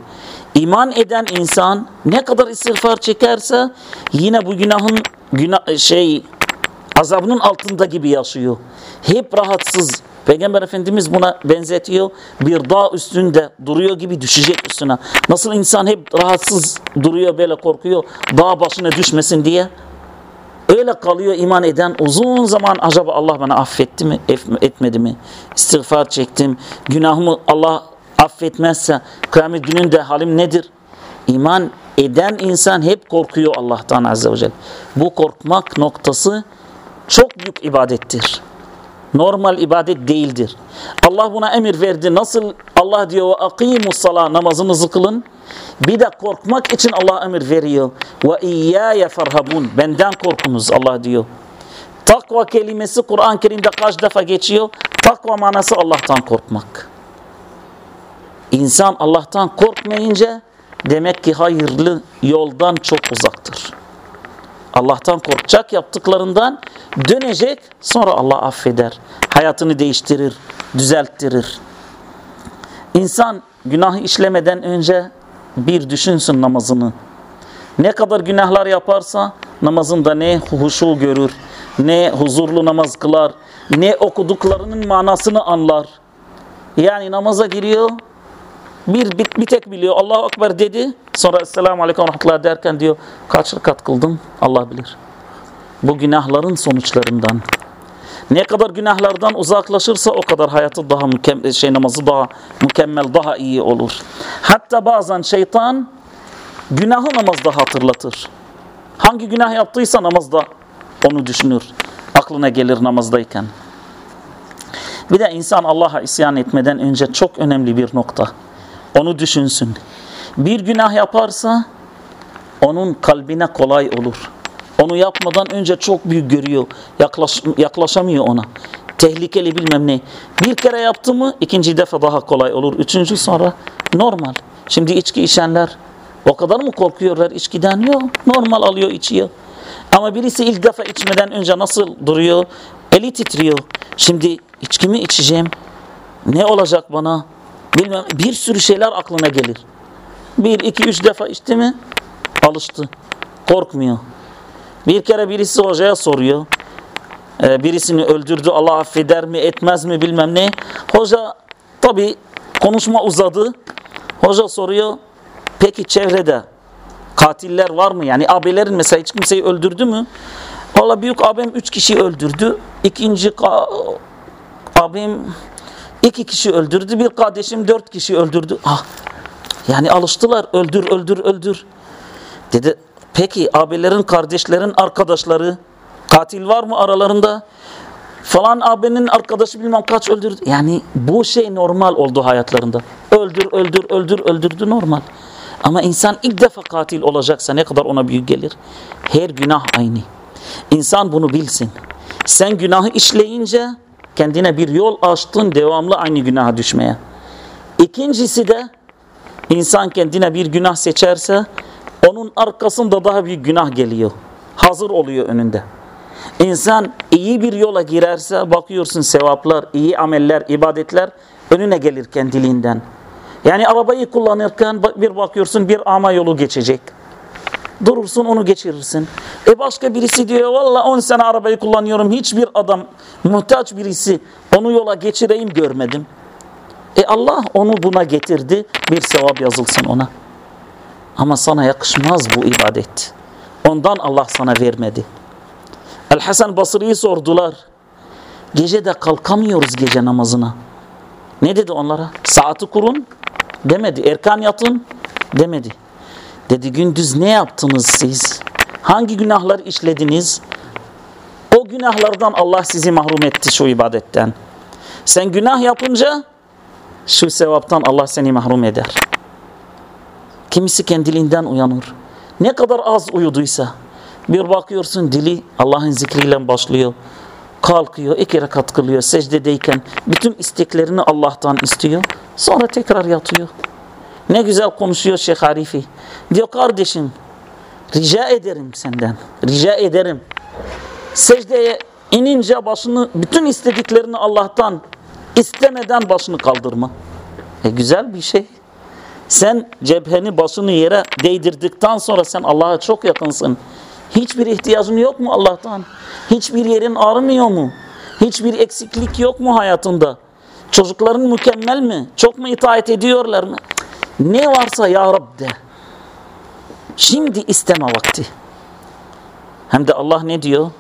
İman eden insan ne kadar istiğfar çekerse yine bu günahın günah, şey azabının altında gibi yaşıyor. Hep rahatsız. Peygamber Efendimiz buna benzetiyor. Bir dağ üstünde duruyor gibi düşecek üstüne. Nasıl insan hep rahatsız duruyor böyle korkuyor. Dağ başına düşmesin diye. Öyle kalıyor iman eden uzun zaman acaba Allah bana affetti mi etmedi mi? İstiğfar çektim. Günahımı Allah affetmezse kıyamet gününde halim nedir? İman eden insan hep korkuyor Allah'tan Azze ve Celle. Bu korkmak noktası çok büyük ibadettir. Normal ibadet değildir. Allah buna emir verdi. Nasıl Allah diyor ve akimus sala namazınızı kılın. Bir de korkmak için Allah emir veriyor. Ve iyyâye farhabun. Benden korkunuz Allah diyor. Takva kelimesi Kur'an-ı Kerim'de kaç defa geçiyor? Takva manası Allah'tan korkmak. İnsan Allah'tan korkmayınca demek ki hayırlı yoldan çok uzaktır. Allah'tan korkacak yaptıklarından dönecek sonra Allah affeder. Hayatını değiştirir, düzelttirir. İnsan günahı işlemeden önce bir düşünsün namazını. Ne kadar günahlar yaparsa namazında ne huşu görür, ne huzurlu namaz kılar, ne okuduklarının manasını anlar. Yani namaza giriyor, bir, bir, bir tek biliyor Allahu Ekber dedi, sonra Esselamu Aleyküm Rahmetullah derken diyor kaç rekat kıldım Allah bilir. Bu günahların sonuçlarından. Ne kadar günahlardan uzaklaşırsa o kadar hayatı daha mükemmel, şey namazı daha mükemmel, daha iyi olur. Hatta bazen şeytan günahı namazda hatırlatır. Hangi günah yaptıysa namazda onu düşünür. Aklına gelir namazdayken. Bir de insan Allah'a isyan etmeden önce çok önemli bir nokta. Onu düşünsün. Bir günah yaparsa onun kalbine kolay olur. Onu yapmadan önce çok büyük görüyor. Yaklaş, yaklaşamıyor ona. Tehlikeli bilmem ne. Bir kere yaptı mı ikinci defa daha kolay olur. Üçüncü sonra normal. Şimdi içki içenler o kadar mı korkuyorlar içkiden? Yok. Normal alıyor içiyor. Ama birisi ilk defa içmeden önce nasıl duruyor? Eli titriyor. Şimdi içki mi içeceğim? Ne olacak bana? Bilmem. Bir sürü şeyler aklına gelir. Bir, iki, üç defa içti mi? Alıştı. Korkmuyor. Bir kere birisi hocaya soruyor. Ee, birisini öldürdü Allah affeder mi etmez mi bilmem ne. Hoca tabi konuşma uzadı. Hoca soruyor. Peki çevrede katiller var mı? Yani abilerin mesela hiç kimseyi öldürdü mü? Valla büyük abim üç kişi öldürdü. İkinci abim iki kişi öldürdü. Bir kardeşim dört kişi öldürdü. Ah, yani alıştılar öldür öldür öldür. Dedi Peki abilerin, kardeşlerin, arkadaşları katil var mı aralarında? Falan abinin arkadaşı bilmem kaç öldürdü. Yani bu şey normal oldu hayatlarında. Öldür, öldür, öldür, öldürdü normal. Ama insan ilk defa katil olacaksa ne kadar ona büyük gelir? Her günah aynı. İnsan bunu bilsin. Sen günahı işleyince kendine bir yol açtın devamlı aynı günaha düşmeye. İkincisi de insan kendine bir günah seçerse onun arkasında daha büyük günah geliyor. Hazır oluyor önünde. İnsan iyi bir yola girerse bakıyorsun sevaplar, iyi ameller, ibadetler önüne gelir kendiliğinden. Yani arabayı kullanırken bir bakıyorsun bir ama yolu geçecek. Durursun onu geçirirsin. E başka birisi diyor valla 10 sene arabayı kullanıyorum hiçbir adam muhtaç birisi onu yola geçireyim görmedim. E Allah onu buna getirdi bir sevap yazılsın ona. Ama sana yakışmaz bu ibadet. Ondan Allah sana vermedi. El-Hasan Basri'yi sordular. Gece de kalkamıyoruz gece namazına. Ne dedi onlara? Saati kurun demedi. Erkan yatın demedi. Dedi gündüz ne yaptınız siz? Hangi günahlar işlediniz? O günahlardan Allah sizi mahrum etti şu ibadetten. Sen günah yapınca şu sevaptan Allah seni mahrum eder. Kimisi kendiliğinden uyanır. Ne kadar az uyuduysa bir bakıyorsun dili Allah'ın zikriyle başlıyor. Kalkıyor, iki rekat kılıyor secdedeyken bütün isteklerini Allah'tan istiyor. Sonra tekrar yatıyor. Ne güzel konuşuyor Şeyh Arifi. Diyor kardeşim rica ederim senden. Rica ederim. Secdeye inince başını bütün istediklerini Allah'tan istemeden başını kaldırma. E güzel bir şey. Sen cepheni başını yere değdirdikten sonra sen Allah'a çok yakınsın. Hiçbir ihtiyacın yok mu Allah'tan? Hiçbir yerin ağrımıyor mu? Hiçbir eksiklik yok mu hayatında? Çocukların mükemmel mi? Çok mu itaat ediyorlar mı? Ne varsa ya Rab de. Şimdi isteme vakti. Hem de Allah ne diyor?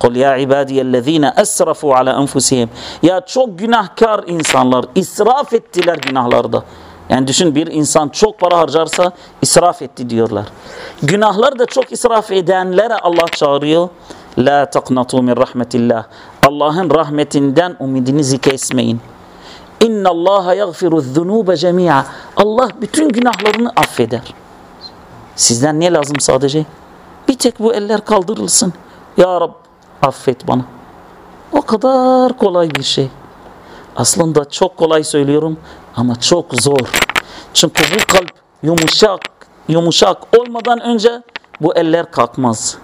قُلْ يَا عِبَادِيَ الَّذ۪ينَ أَسْرَفُوا عَلَى أَنْفُسِهِمْ Ya çok günahkar insanlar israf ettiler günahlarda. Yani düşün bir insan çok para harcarsa israf etti diyorlar. Günahlar da çok israf edenlere Allah çağırıyor. La taqnatu min rahmetillah. Allah'ın rahmetinden umidinizi kesmeyin. İnna Allah yaghfiru zunuba cemi'a. Allah bütün günahlarını affeder. Sizden ne lazım sadece? Bir tek bu eller kaldırılsın. Ya Rab affet bana. O kadar kolay bir şey. Aslında çok kolay söylüyorum ama çok zor. Çünkü bu kalp yumuşak, yumuşak olmadan önce bu eller kalkmaz.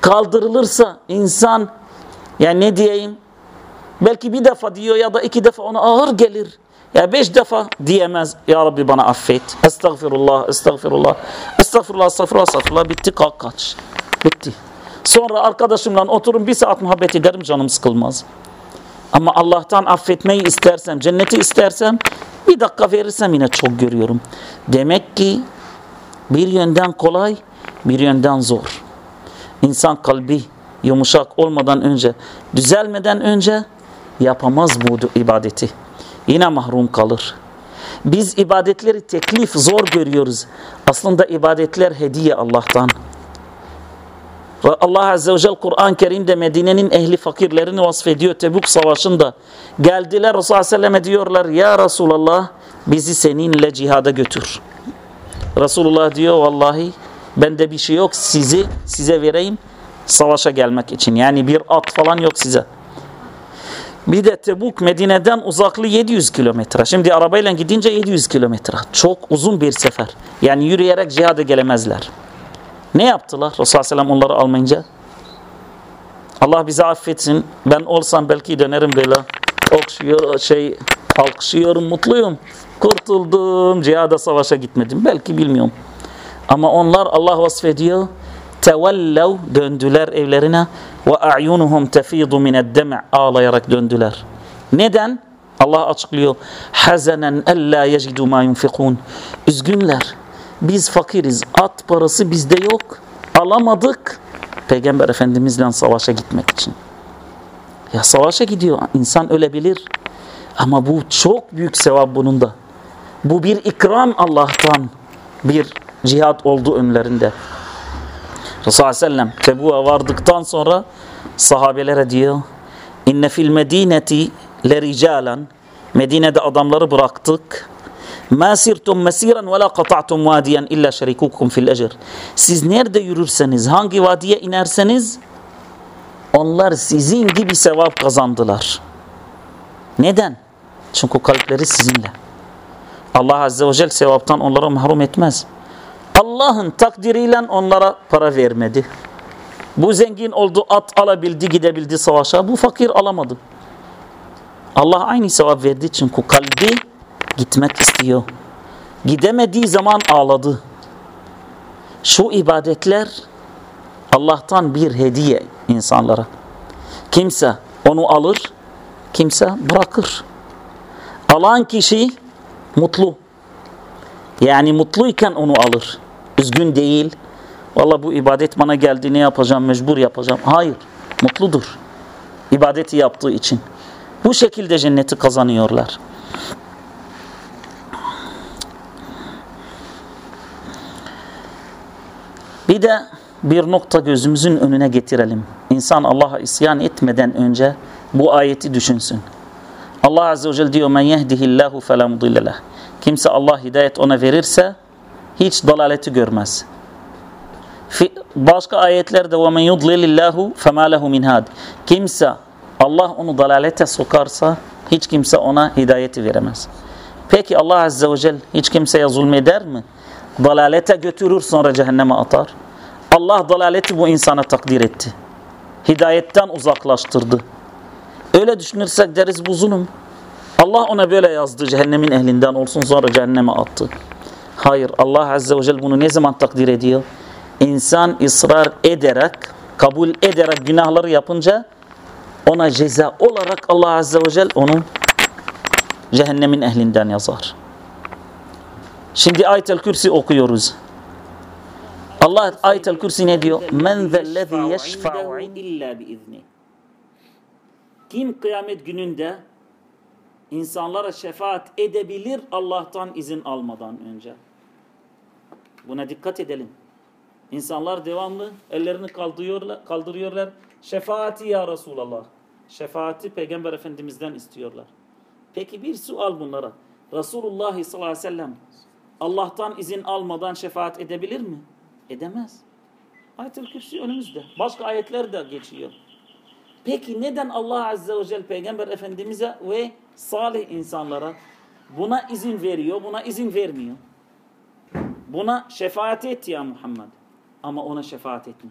Kaldırılırsa insan yani ne diyeyim belki bir defa diyor ya da iki defa ona ağır gelir. Ya beş defa diyemez. Ya Rabbi bana affet. Estağfirullah, estağfirullah. Estağfirullah, estağfirullah, estağfirullah. Bitti kalk kaç. Bitti. Sonra arkadaşımla oturup bir saat muhabbet ederim canım sıkılmaz. Ama Allah'tan affetmeyi istersem, cenneti istersem bir dakika verirsem yine çok görüyorum. Demek ki bir yönden kolay, bir yönden zor. İnsan kalbi yumuşak olmadan önce, düzelmeden önce yapamaz bu ibadeti. Yine mahrum kalır. Biz ibadetleri teklif zor görüyoruz. Aslında ibadetler hediye Allah'tan. Allah Azze ve Celle Kur'an-ı Kerim'de Medine'nin ehli fakirlerini vasfediyor Tebuk Savaşı'nda. Geldiler Resulullah Aleyhisselam'a diyorlar ya Resulallah bizi seninle cihada götür. Resulullah diyor vallahi bende bir şey yok sizi size vereyim savaşa gelmek için. Yani bir at falan yok size. Bir de Tebuk Medine'den uzaklığı 700 kilometre. Şimdi arabayla gidince 700 kilometre. Çok uzun bir sefer. Yani yürüyerek cihada gelemezler. Ne yaptılar Resulullah Aleyhisselam onları almayınca? Allah bizi affetsin. Ben olsam belki dönerim böyle. Okşuyor, şey, alkışlıyorum, mutluyum. Kurtuldum, cihada savaşa gitmedim. Belki bilmiyorum. Ama onlar Allah vasfediyor. Tevellev döndüler evlerine ve a'yunuhum tefidu mined-dem' ağlayarak döndüler. Neden? Allah açıklıyor. Hazanen ella yecidu ma yunfikun. Üzgünler. Biz fakiriz. At parası bizde yok. Alamadık. Peygamber Efendimizle savaşa gitmek için. Ya savaşa gidiyor. İnsan ölebilir. Ama bu çok büyük sevap bunun da. Bu bir ikram Allah'tan. Bir cihat oldu önlerinde. Resulullah Aleyhisselam Tebu'a vardıktan sonra sahabelere diyor İnne fil medineti lericalen Medine'de adamları bıraktık. Ma sirtum mesiran ve la qata'tum vadiyen illa şerikukum fil ecr. Siz nerede yürürseniz, hangi vadiye inerseniz onlar sizin gibi sevap kazandılar. Neden? Çünkü kalpleri sizinle. Allah Azze ve Celle sevaptan onları mahrum etmez. Allah'ın takdiriyle onlara para vermedi. Bu zengin oldu, at alabildi, gidebildi savaşa. Bu fakir alamadı. Allah aynı sevap verdi çünkü kalbi gitmek istiyor. Gidemediği zaman ağladı. Şu ibadetler Allah'tan bir hediye insanlara. Kimse onu alır, kimse bırakır. Alan kişi mutlu. Yani mutluyken onu alır. Üzgün değil. Valla bu ibadet bana geldi ne yapacağım mecbur yapacağım. Hayır. Mutludur. İbadeti yaptığı için. Bu şekilde cenneti kazanıyorlar. Bir de bir nokta gözümüzün önüne getirelim. İnsan Allah'a isyan etmeden önce bu ayeti düşünsün. Allah Azze ve Celle diyor men yehdihillahu fela mudille Kimse Allah hidayet ona verirse hiç dalaleti görmez. Başka ayetlerde وَمَنْ يُضْلِلِ اللّٰهُ فَمَا لَهُ مِنْ هَادٍ Kimse Allah onu dalalete sokarsa hiç kimse ona hidayeti veremez. Peki Allah Azze ve Celle hiç kimseye zulmeder mi? Dalalete götürür sonra cehenneme atar. Allah dalaleti bu insana takdir etti. Hidayetten uzaklaştırdı. Öyle düşünürsek deriz bu zulüm. Allah ona böyle yazdı cehennemin ehlinden olsun sonra cehenneme attı. Hayır Allah Azze ve Celle bunu ne zaman takdir ediyor? İnsan ısrar ederek, kabul ederek günahları yapınca ona ceza olarak Allah Azze ve Celle onu cehennemin ehlinden yazar. Şimdi Ayet-el Kürsi okuyoruz. Allah Ayet-el Kürsi ne diyor? Men zellezî yeşfa'u illa biizni. Kim kıyamet gününde insanlara şefaat edebilir Allah'tan izin almadan önce. Buna dikkat edelim. İnsanlar devamlı ellerini kaldırıyorlar, kaldırıyorlar. Şefaati ya Resulallah. Şefaati Peygamber Efendimiz'den istiyorlar. Peki bir sual bunlara. Resulullah sallallahu aleyhi ve sellem Allah'tan izin almadan şefaat edebilir mi? Edemez. Ayet-i Kürsi önümüzde. Başka ayetler de geçiyor. Peki neden Allah Azze ve Celle Peygamber Efendimiz'e ve salih insanlara buna izin veriyor, buna izin vermiyor? Buna şefaat et ya Muhammed. Ama ona şefaat etme.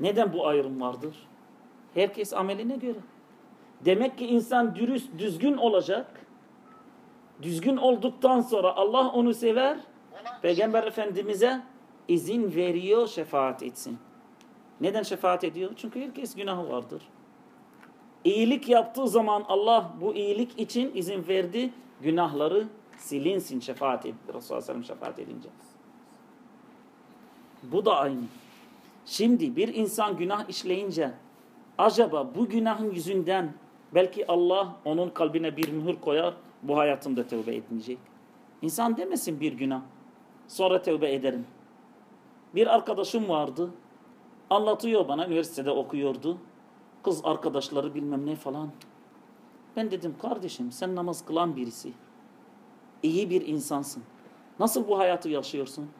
Neden bu ayrım vardır? Herkes ameline göre. Demek ki insan dürüst, düzgün olacak. Düzgün olduktan sonra Allah onu sever. Peygamber Efendimiz'e izin veriyor şefaat etsin. Neden şefaat ediyor? Çünkü herkes günahı vardır. İyilik yaptığı zaman Allah bu iyilik için izin verdi. Günahları silinsin şefaat etti. Resulullah Sellem şefaat edince. Bu da aynı. Şimdi bir insan günah işleyince acaba bu günahın yüzünden belki Allah onun kalbine bir mühür koyar bu hayatımda tövbe etmeyecek. İnsan demesin bir günah sonra tövbe ederim. Bir arkadaşım vardı anlatıyor bana üniversitede okuyordu. Kız arkadaşları bilmem ne falan. Ben dedim kardeşim sen namaz kılan birisi. İyi bir insansın. Nasıl bu hayatı yaşıyorsun?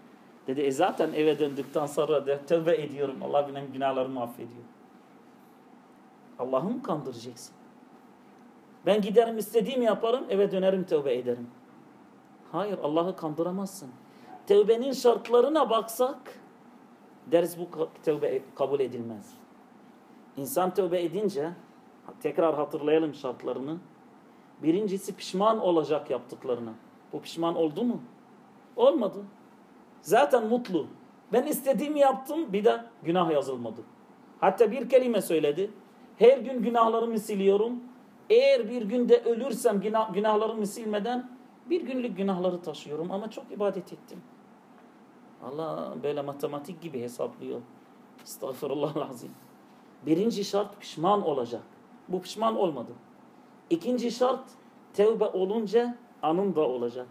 Dedi e zaten eve döndükten sonra de tövbe ediyorum. Allah benim günahlarımı affediyor. Allah'ı mı kandıracaksın? Ben giderim istediğimi yaparım eve dönerim tövbe ederim. Hayır Allah'ı kandıramazsın. Tövbenin şartlarına baksak deriz bu tövbe kabul edilmez. İnsan tövbe edince tekrar hatırlayalım şartlarını. Birincisi pişman olacak yaptıklarına. Bu pişman oldu mu? Olmadı. Zaten mutlu. Ben istediğimi yaptım bir de günah yazılmadı. Hatta bir kelime söyledi. Her gün günahlarımı siliyorum. Eğer bir günde ölürsem günah, günahlarımı silmeden bir günlük günahları taşıyorum ama çok ibadet ettim. Allah böyle matematik gibi hesaplıyor. Estağfurullah azim. Birinci şart pişman olacak. Bu pişman olmadı. İkinci şart tevbe olunca anın da olacak.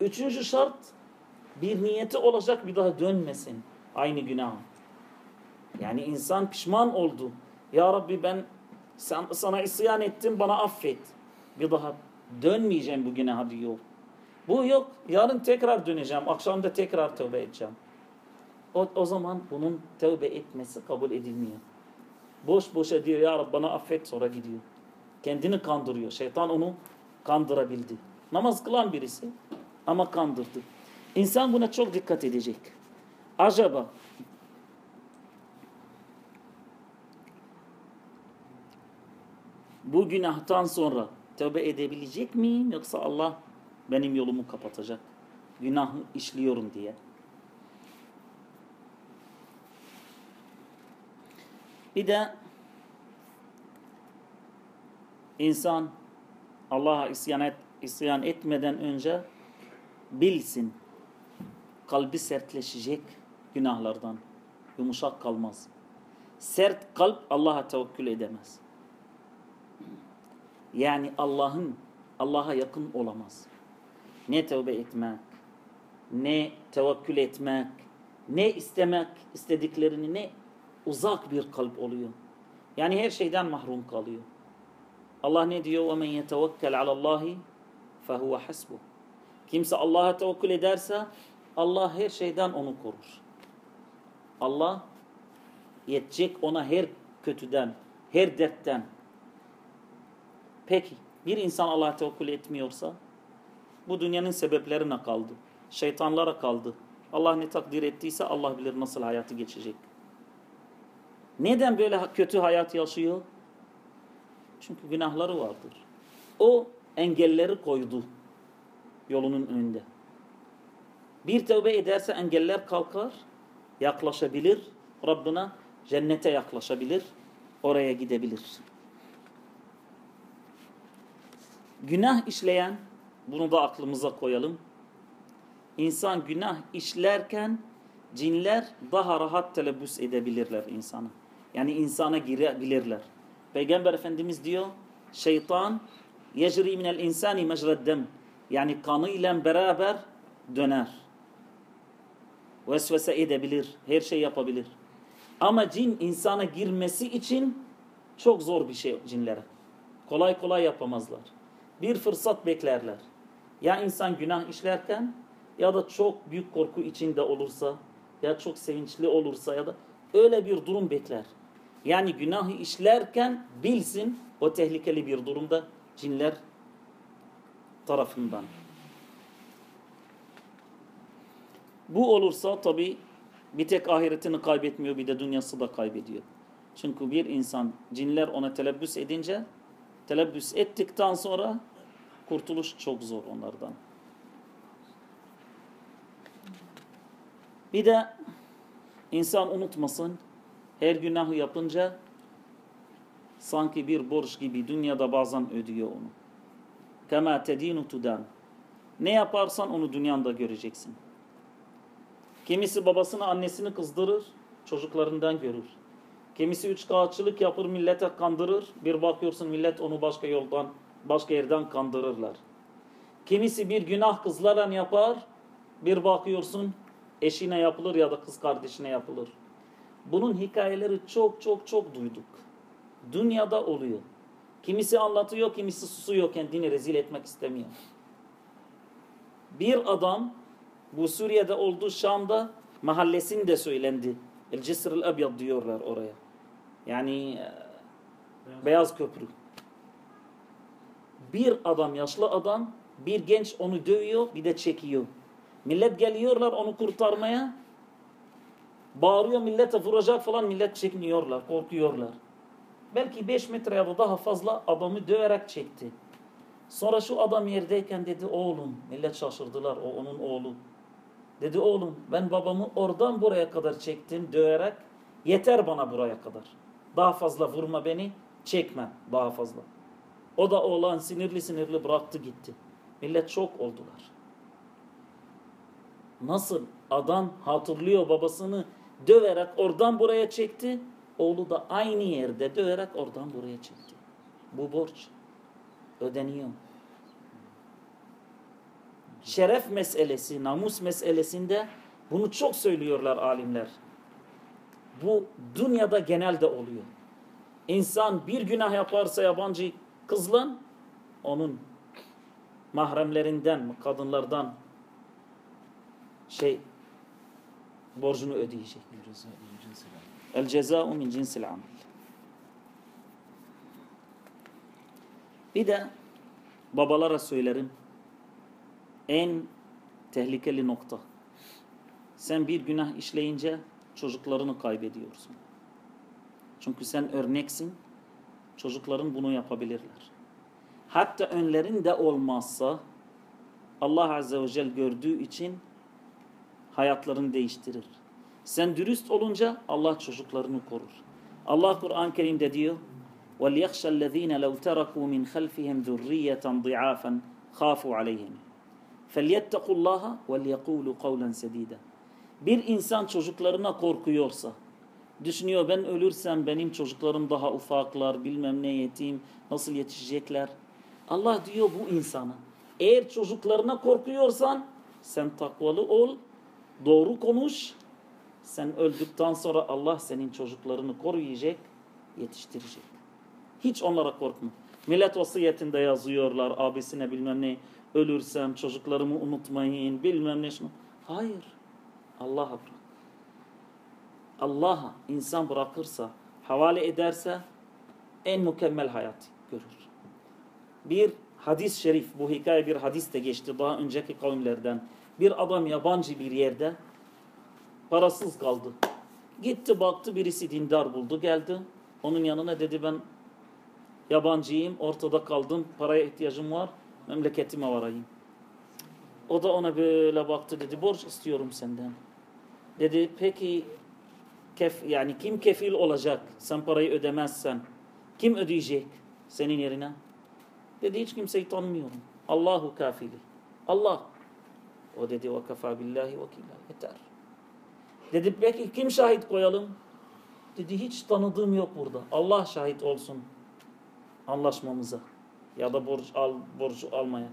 Üçüncü şart bir niyeti olacak bir daha dönmesin aynı günah. Yani insan pişman oldu. Ya Rabbi ben sen, sana isyan ettim bana affet. Bir daha dönmeyeceğim bu günaha diyor. Bu yok. Yarın tekrar döneceğim. Akşam da tekrar tövbe edeceğim. O, o zaman bunun tövbe etmesi kabul edilmiyor. Boş boşa diyor ya Rabbi bana affet sonra gidiyor. Kendini kandırıyor. Şeytan onu kandırabildi. Namaz kılan birisi ama kandırdı. İnsan buna çok dikkat edecek. Acaba bu günahtan sonra tövbe edebilecek miyim yoksa Allah benim yolumu kapatacak? Günahı işliyorum diye. Bir de insan Allah'a isyan, et, isyan etmeden önce bilsin kalbi sertleşecek günahlardan. Yumuşak kalmaz. Sert kalp Allah'a tevekkül edemez. Yani Allah'ın Allah'a yakın olamaz. Ne tövbe etmek, ne tevekkül etmek, ne istemek istediklerini ne uzak bir kalp oluyor. Yani her şeyden mahrum kalıyor. Allah ne diyor? وَمَنْ يَتَوَكَّلْ عَلَى اللّٰهِ فَهُوَ حَسْبُهُ Kimse Allah'a tevekkül ederse Allah her şeyden onu korur. Allah yetecek ona her kötüden, her dertten. Peki bir insan Allah'a tevekkül etmiyorsa bu dünyanın sebeplerine kaldı. Şeytanlara kaldı. Allah ne takdir ettiyse Allah bilir nasıl hayatı geçecek. Neden böyle kötü hayat yaşıyor? Çünkü günahları vardır. O engelleri koydu yolunun önünde. Bir tövbe ederse engeller kalkar, yaklaşabilir Rabbına, cennete yaklaşabilir, oraya gidebilir. Günah işleyen, bunu da aklımıza koyalım. İnsan günah işlerken cinler daha rahat telebbüs edebilirler insana. Yani insana girebilirler. Peygamber Efendimiz diyor, şeytan yecri minel insani mecreddem. Yani kanıyla beraber döner vesvese edebilir, her şey yapabilir. Ama cin insana girmesi için çok zor bir şey cinlere. Kolay kolay yapamazlar. Bir fırsat beklerler. Ya insan günah işlerken ya da çok büyük korku içinde olursa ya çok sevinçli olursa ya da öyle bir durum bekler. Yani günahı işlerken bilsin o tehlikeli bir durumda cinler tarafından. Bu olursa tabi bir tek ahiretini kaybetmiyor bir de dünyası da kaybediyor. Çünkü bir insan cinler ona telebbüs edince telebbüs ettikten sonra kurtuluş çok zor onlardan. Bir de İnsan unutmasın her günahı yapınca sanki bir borç gibi dünyada bazen ödüyor onu. Kema tedinu tudan. Ne yaparsan onu dünyanda göreceksin. Kimisi babasını annesini kızdırır, çocuklarından görür. Kimisi üç kağıtçılık yapır, millete kandırır. Bir bakıyorsun millet onu başka yoldan, başka yerden kandırırlar. Kimisi bir günah kızlarla yapar, bir bakıyorsun eşine yapılır ya da kız kardeşine yapılır. Bunun hikayeleri çok çok çok duyduk. Dünyada oluyor. Kimisi anlatıyor, kimisi susuyor, kendini rezil etmek istemiyor. Bir adam bu Suriye'de olduğu Şam'da mahallesinde söylendi. El Cisr el Abyad diyorlar oraya. Yani e, Beyaz Köprü. Bir adam, yaşlı adam, bir genç onu dövüyor, bir de çekiyor. Millet geliyorlar onu kurtarmaya. Bağırıyor millete vuracak falan millet çekiniyorlar, korkuyorlar. Belki 5 metre ya da daha fazla adamı döverek çekti. Sonra şu adam yerdeyken dedi oğlum, millet şaşırdılar o onun oğlu. Dedi oğlum ben babamı oradan buraya kadar çektim döverek yeter bana buraya kadar. Daha fazla vurma beni çekme daha fazla. O da oğlan sinirli sinirli bıraktı gitti. Millet çok oldular. Nasıl adam hatırlıyor babasını döverek oradan buraya çekti. Oğlu da aynı yerde döverek oradan buraya çekti. Bu borç ödeniyor. Şeref meselesi, namus meselesinde bunu çok söylüyorlar alimler. Bu dünyada genelde oluyor. İnsan bir günah yaparsa yabancı kızla onun mahremlerinden, kadınlardan şey borcunu ödeyecek. El ceza'u min cinsil amel. Bir de babalara söylerim. En tehlikeli nokta. Sen bir günah işleyince çocuklarını kaybediyorsun. Çünkü sen örneksin. Çocukların bunu yapabilirler. Hatta önlerinde olmazsa Allah Azze ve Celle gördüğü için hayatlarını değiştirir. Sen dürüst olunca Allah çocuklarını korur. Allah Kur'an-ı Kerim'de diyor وَلْيَخْشَ الَّذ۪ينَ لَوْ تَرَكُوا مِنْ خَلْفِهِمْ ذُرِّيَّةً ضِعَافًا خَافُوا عَلَيْهِمْ فَلْيَتَّقُوا اللّٰهَ وَلْيَقُولُوا قَوْلًا سَد۪يدًا Bir insan çocuklarına korkuyorsa, düşünüyor ben ölürsem benim çocuklarım daha ufaklar, bilmem ne yetim, nasıl yetişecekler. Allah diyor bu insana, eğer çocuklarına korkuyorsan sen takvalı ol, doğru konuş, sen öldükten sonra Allah senin çocuklarını koruyacak, yetiştirecek. Hiç onlara korkma. Millet vasiyetinde yazıyorlar abisine bilmem ne. Ölürsem çocuklarımı unutmayın bilmem ne. Hayır. Allah'a bırak. Allah'a insan bırakırsa, havale ederse en mükemmel hayat görür. Bir hadis-i şerif, bu hikaye bir hadis de geçti daha önceki kavimlerden. Bir adam yabancı bir yerde parasız kaldı. Gitti baktı birisi dindar buldu geldi. Onun yanına dedi ben yabancıyım ortada kaldım paraya ihtiyacım var memleketime varayım. O da ona böyle baktı dedi borç istiyorum senden. Dedi peki kef, yani kim kefil olacak sen parayı ödemezsen? Kim ödeyecek senin yerine? Dedi hiç kimseyi tanımıyorum. Allahu kafili. Allah. O dedi ve kafa billahi vekila. Yeter. Dedi peki kim şahit koyalım? Dedi hiç tanıdığım yok burada. Allah şahit olsun anlaşmamıza ya da borç al borcu almaya.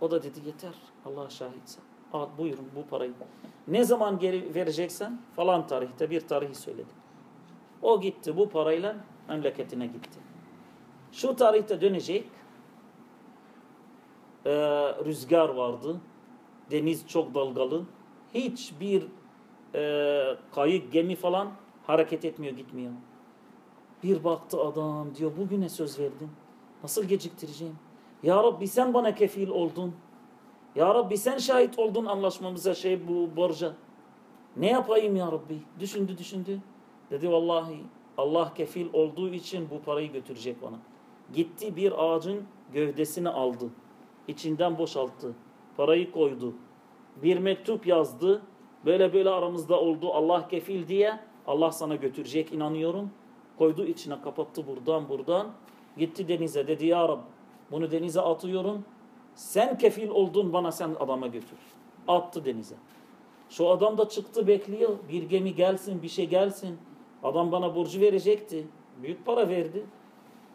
O da dedi yeter. Allah şahitse. Al buyurun bu parayı. Ne zaman geri vereceksen falan tarihte bir tarihi söyledi. O gitti bu parayla memleketine gitti. Şu tarihte dönecek. Ee, rüzgar vardı. Deniz çok dalgalı. Hiçbir e, kayık, gemi falan hareket etmiyor, gitmiyor. Bir baktı adam diyor bugüne söz verdin. Nasıl geciktireceğim? Ya Rabbi sen bana kefil oldun. Ya Rabbi sen şahit oldun anlaşmamıza şey bu borca. Ne yapayım ya Rabbi? Düşündü düşündü. Dedi vallahi Allah kefil olduğu için bu parayı götürecek bana. Gitti bir ağacın gövdesini aldı. İçinden boşalttı. Parayı koydu. Bir mektup yazdı. Böyle böyle aramızda oldu Allah kefil diye Allah sana götürecek inanıyorum. Koydu içine kapattı buradan buradan. Gitti denize dedi ya Rab bunu denize atıyorum. Sen kefil oldun bana sen adama götür. Attı denize. Şu adam da çıktı bekliyor. Bir gemi gelsin bir şey gelsin. Adam bana borcu verecekti. Büyük para verdi.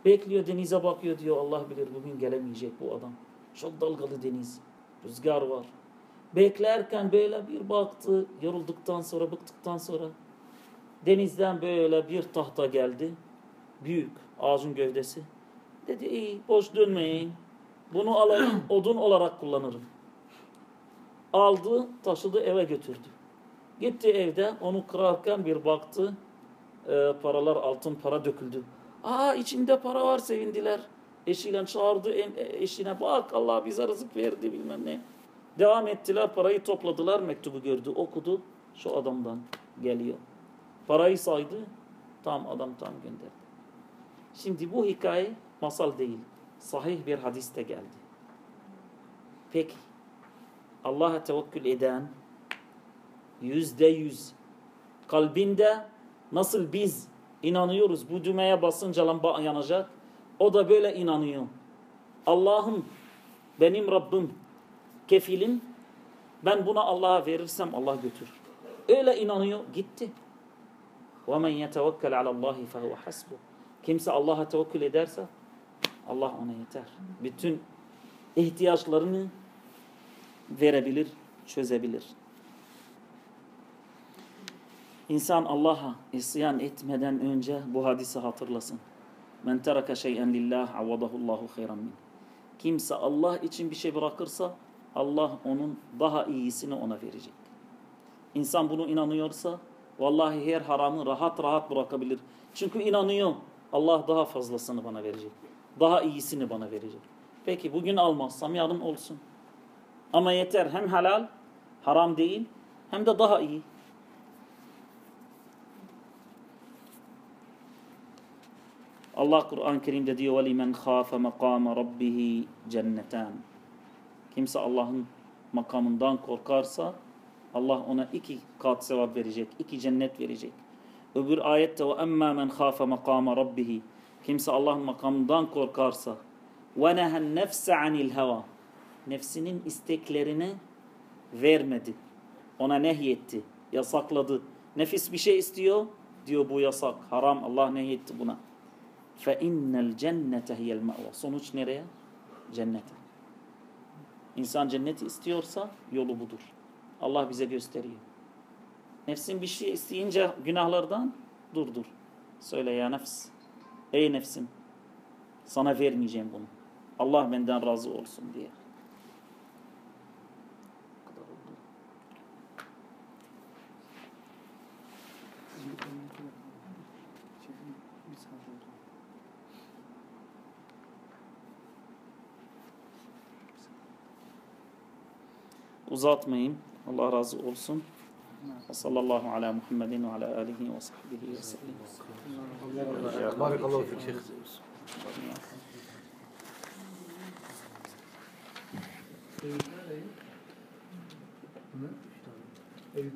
Bekliyor denize bakıyor diyor Allah bilir bugün gelemeyecek bu adam. Çok dalgalı deniz. Rüzgar var. Beklerken böyle bir baktı. Yorulduktan sonra bıktıktan sonra denizden böyle bir tahta geldi. Büyük ağacın gövdesi. Dedi iyi boş dönmeyin. Bunu alayım odun olarak kullanırım. Aldı taşıdı eve götürdü. Gitti evde onu kırarken bir baktı. e, paralar altın para döküldü. Aa içinde para var sevindiler. Eşiyle çağırdı en- eşine bak Allah bize rızık verdi bilmem ne. Devam ettiler parayı topladılar mektubu gördü okudu şu adamdan geliyor. Parayı saydı tam adam tam gönderdi. Şimdi bu hikaye masal değil. Sahih bir hadiste geldi. Peki Allah'a tevekkül eden yüzde yüz kalbinde nasıl biz inanıyoruz bu düğmeye basınca lamba yanacak o da böyle inanıyor. Allah'ım benim Rabbim kefilim ben buna Allah'a verirsem Allah götür. Öyle inanıyor gitti. وَمَنْ يَتَوَكَّلْ عَلَى اللّٰهِ فَهُوَ حَسْبُهُ Kimse Allah'a tevekkül ederse Allah ona yeter. Bütün ihtiyaçlarını verebilir, çözebilir. İnsan Allah'a isyan etmeden önce bu hadisi hatırlasın. Men teraka şey'en lillah avvadahullahu hayran min. Kimse Allah için bir şey bırakırsa Allah onun daha iyisini ona verecek. İnsan bunu inanıyorsa vallahi her haramı rahat rahat bırakabilir. Çünkü inanıyor Allah daha fazlasını bana verecek. Daha iyisini bana verecek. Peki bugün almazsam yarın olsun. Ama yeter hem halal, haram değil hem de daha iyi. Allah Kur'an-ı Kerim'de diyor وَلِمَنْ خَافَ مَقَامَ رَبِّهِ cennetan. Kimse Allah'ın makamından korkarsa Allah ona iki kat sevap verecek, iki cennet verecek. Öbür ayette وَاَمَّا مَنْ خَافَ مَقَامَ رَبِّهِ Kimse Allah'ın makamından korkarsa وَنَهَا النَّفْسَ عَنِ الْهَوَى Nefsinin isteklerini vermedi. Ona nehyetti, yasakladı. Nefis bir şey istiyor, diyor bu yasak, haram, Allah nehyetti buna. Fe innel cennete hiyel ma'va. Sonuç nereye? Cennete. İnsan cenneti istiyorsa yolu budur. Allah bize gösteriyor. Nefsin bir şey isteyince günahlardan dur dur. Söyle ya nefs. Ey nefsim sana vermeyeceğim bunu. Allah benden razı olsun diye. Uzatmayayım. Allah razı olsun. Ve sallallahu ala Muhammedin ve ala alihi ve sahbihi ve sellem. Barakallahu fik şeyh. Eyüp